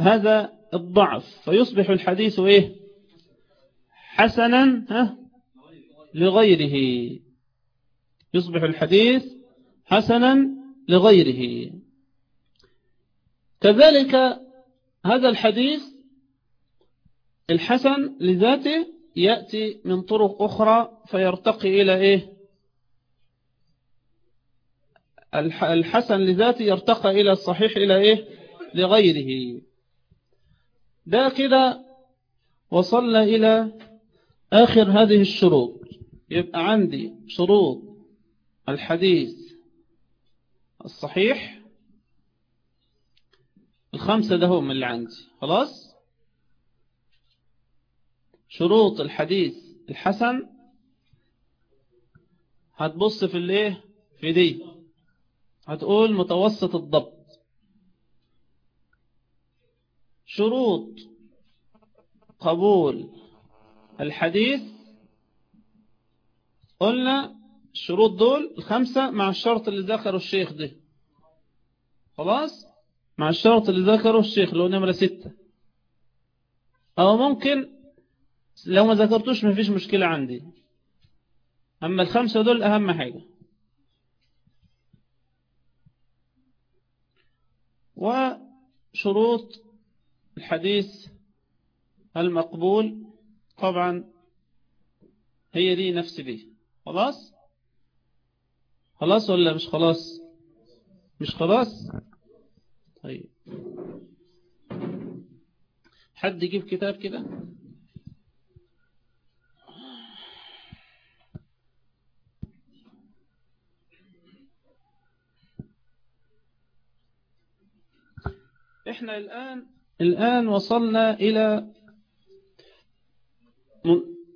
Speaker 1: هذا الضعف فيصبح الحديث إيه؟ حسنا ها؟ لغيره. يصبح الحديث حسنا لغيره. كذلك هذا الحديث الحسن لذاته يأتي من طرق أخرى فيرتقي إلى إيه؟ الحسن لذاته يرتقى إلى الصحيح إلى إيه؟ لغيره. ده كده وصلنا إلى آخر هذه الشروط. يبقى عندي شروط الحديث الصحيح الخمسة ده هم اللي عندي. خلاص؟ شروط الحديث الحسن. هتبص في الايه في دي. هتقول متوسط الضبط. شروط قبول الحديث. قلنا الشروط دول الخمسة مع الشرط اللي ذكره الشيخ ده. خلاص؟ مع الشرط اللي ذكره الشيخ اللي هو نمرة ستة. أو ممكن لو ما ذكرتوش ما فيش مشكلة عندي. أما الخمسة دول أهم حاجة. وشروط الحديث المقبول طبعا هي دي نفس دي. خلاص؟ خلاص ولا مش خلاص؟ مش خلاص؟ طيب. حد يجيب كتاب كده؟ إحنا الآن الآن وصلنا إلى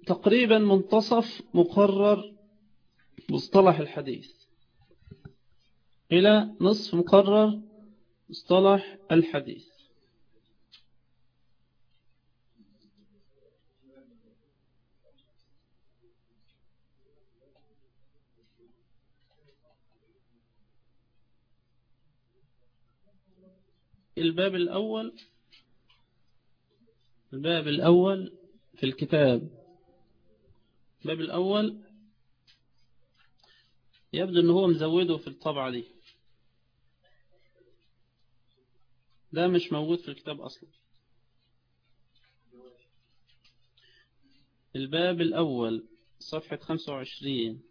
Speaker 1: تقريبا منتصف مقرر مصطلح الحديث. إلى نصف مقرر مصطلح الحديث. الباب الأول الباب الأول في الكتاب. الباب الأول يبدو أنه هو مزوده في الطبعة دي. ده مش موجود في الكتاب أصلا. الباب الأول صفحة 25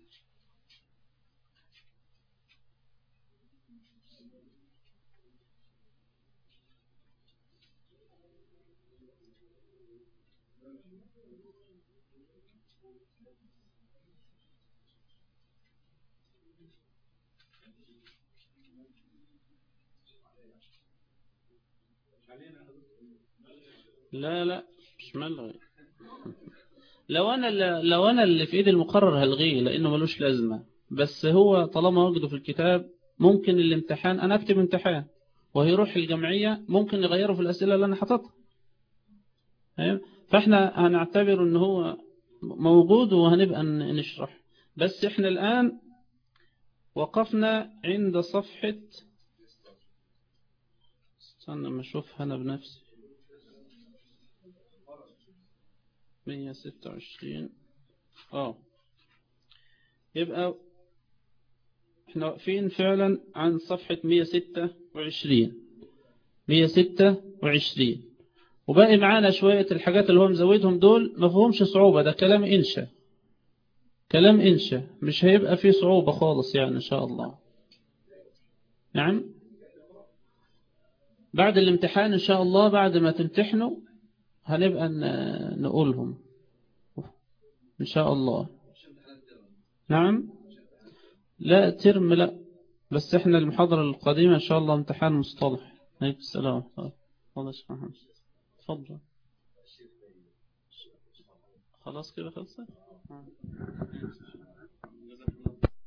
Speaker 1: لا لا مش ملغي لو أنا لو أنا اللي في إيدي المقرر هلغيه لأنه ملوش لازمة بس هو طالما وجده في الكتاب ممكن الامتحان أنا أكتب امتحان وهيروح الجمعية ممكن يغيروا في الأسئلة اللي أنا حاططها. فإحنا هنعتبر ان هو موجود وهنبقى نشرح. بس إحنا الآن وقفنا عند صفحة استنى ما أشوفها أنا بنفسي. 126 آه. يبقى إحنا واقفين فعلا عن صفحة 126 126 وباقي معانا شوية الحاجات اللي هو مزودهم دول ما فيهمش صعوبة ده كلام إنشا كلام إنشا مش هيبقى فيه صعوبة خالص يعني إن شاء الله. نعم؟ بعد الامتحان إن شاء الله بعد ما تمتحنوا هنبقى نقولهم. إن شاء الله. نعم. لا ترم لا. بس إحنا المحاضرة القادمة إن شاء الله امتحان مصطلح. عليكم السلام الله سبحانه تفضل. خلاص كده خلصت؟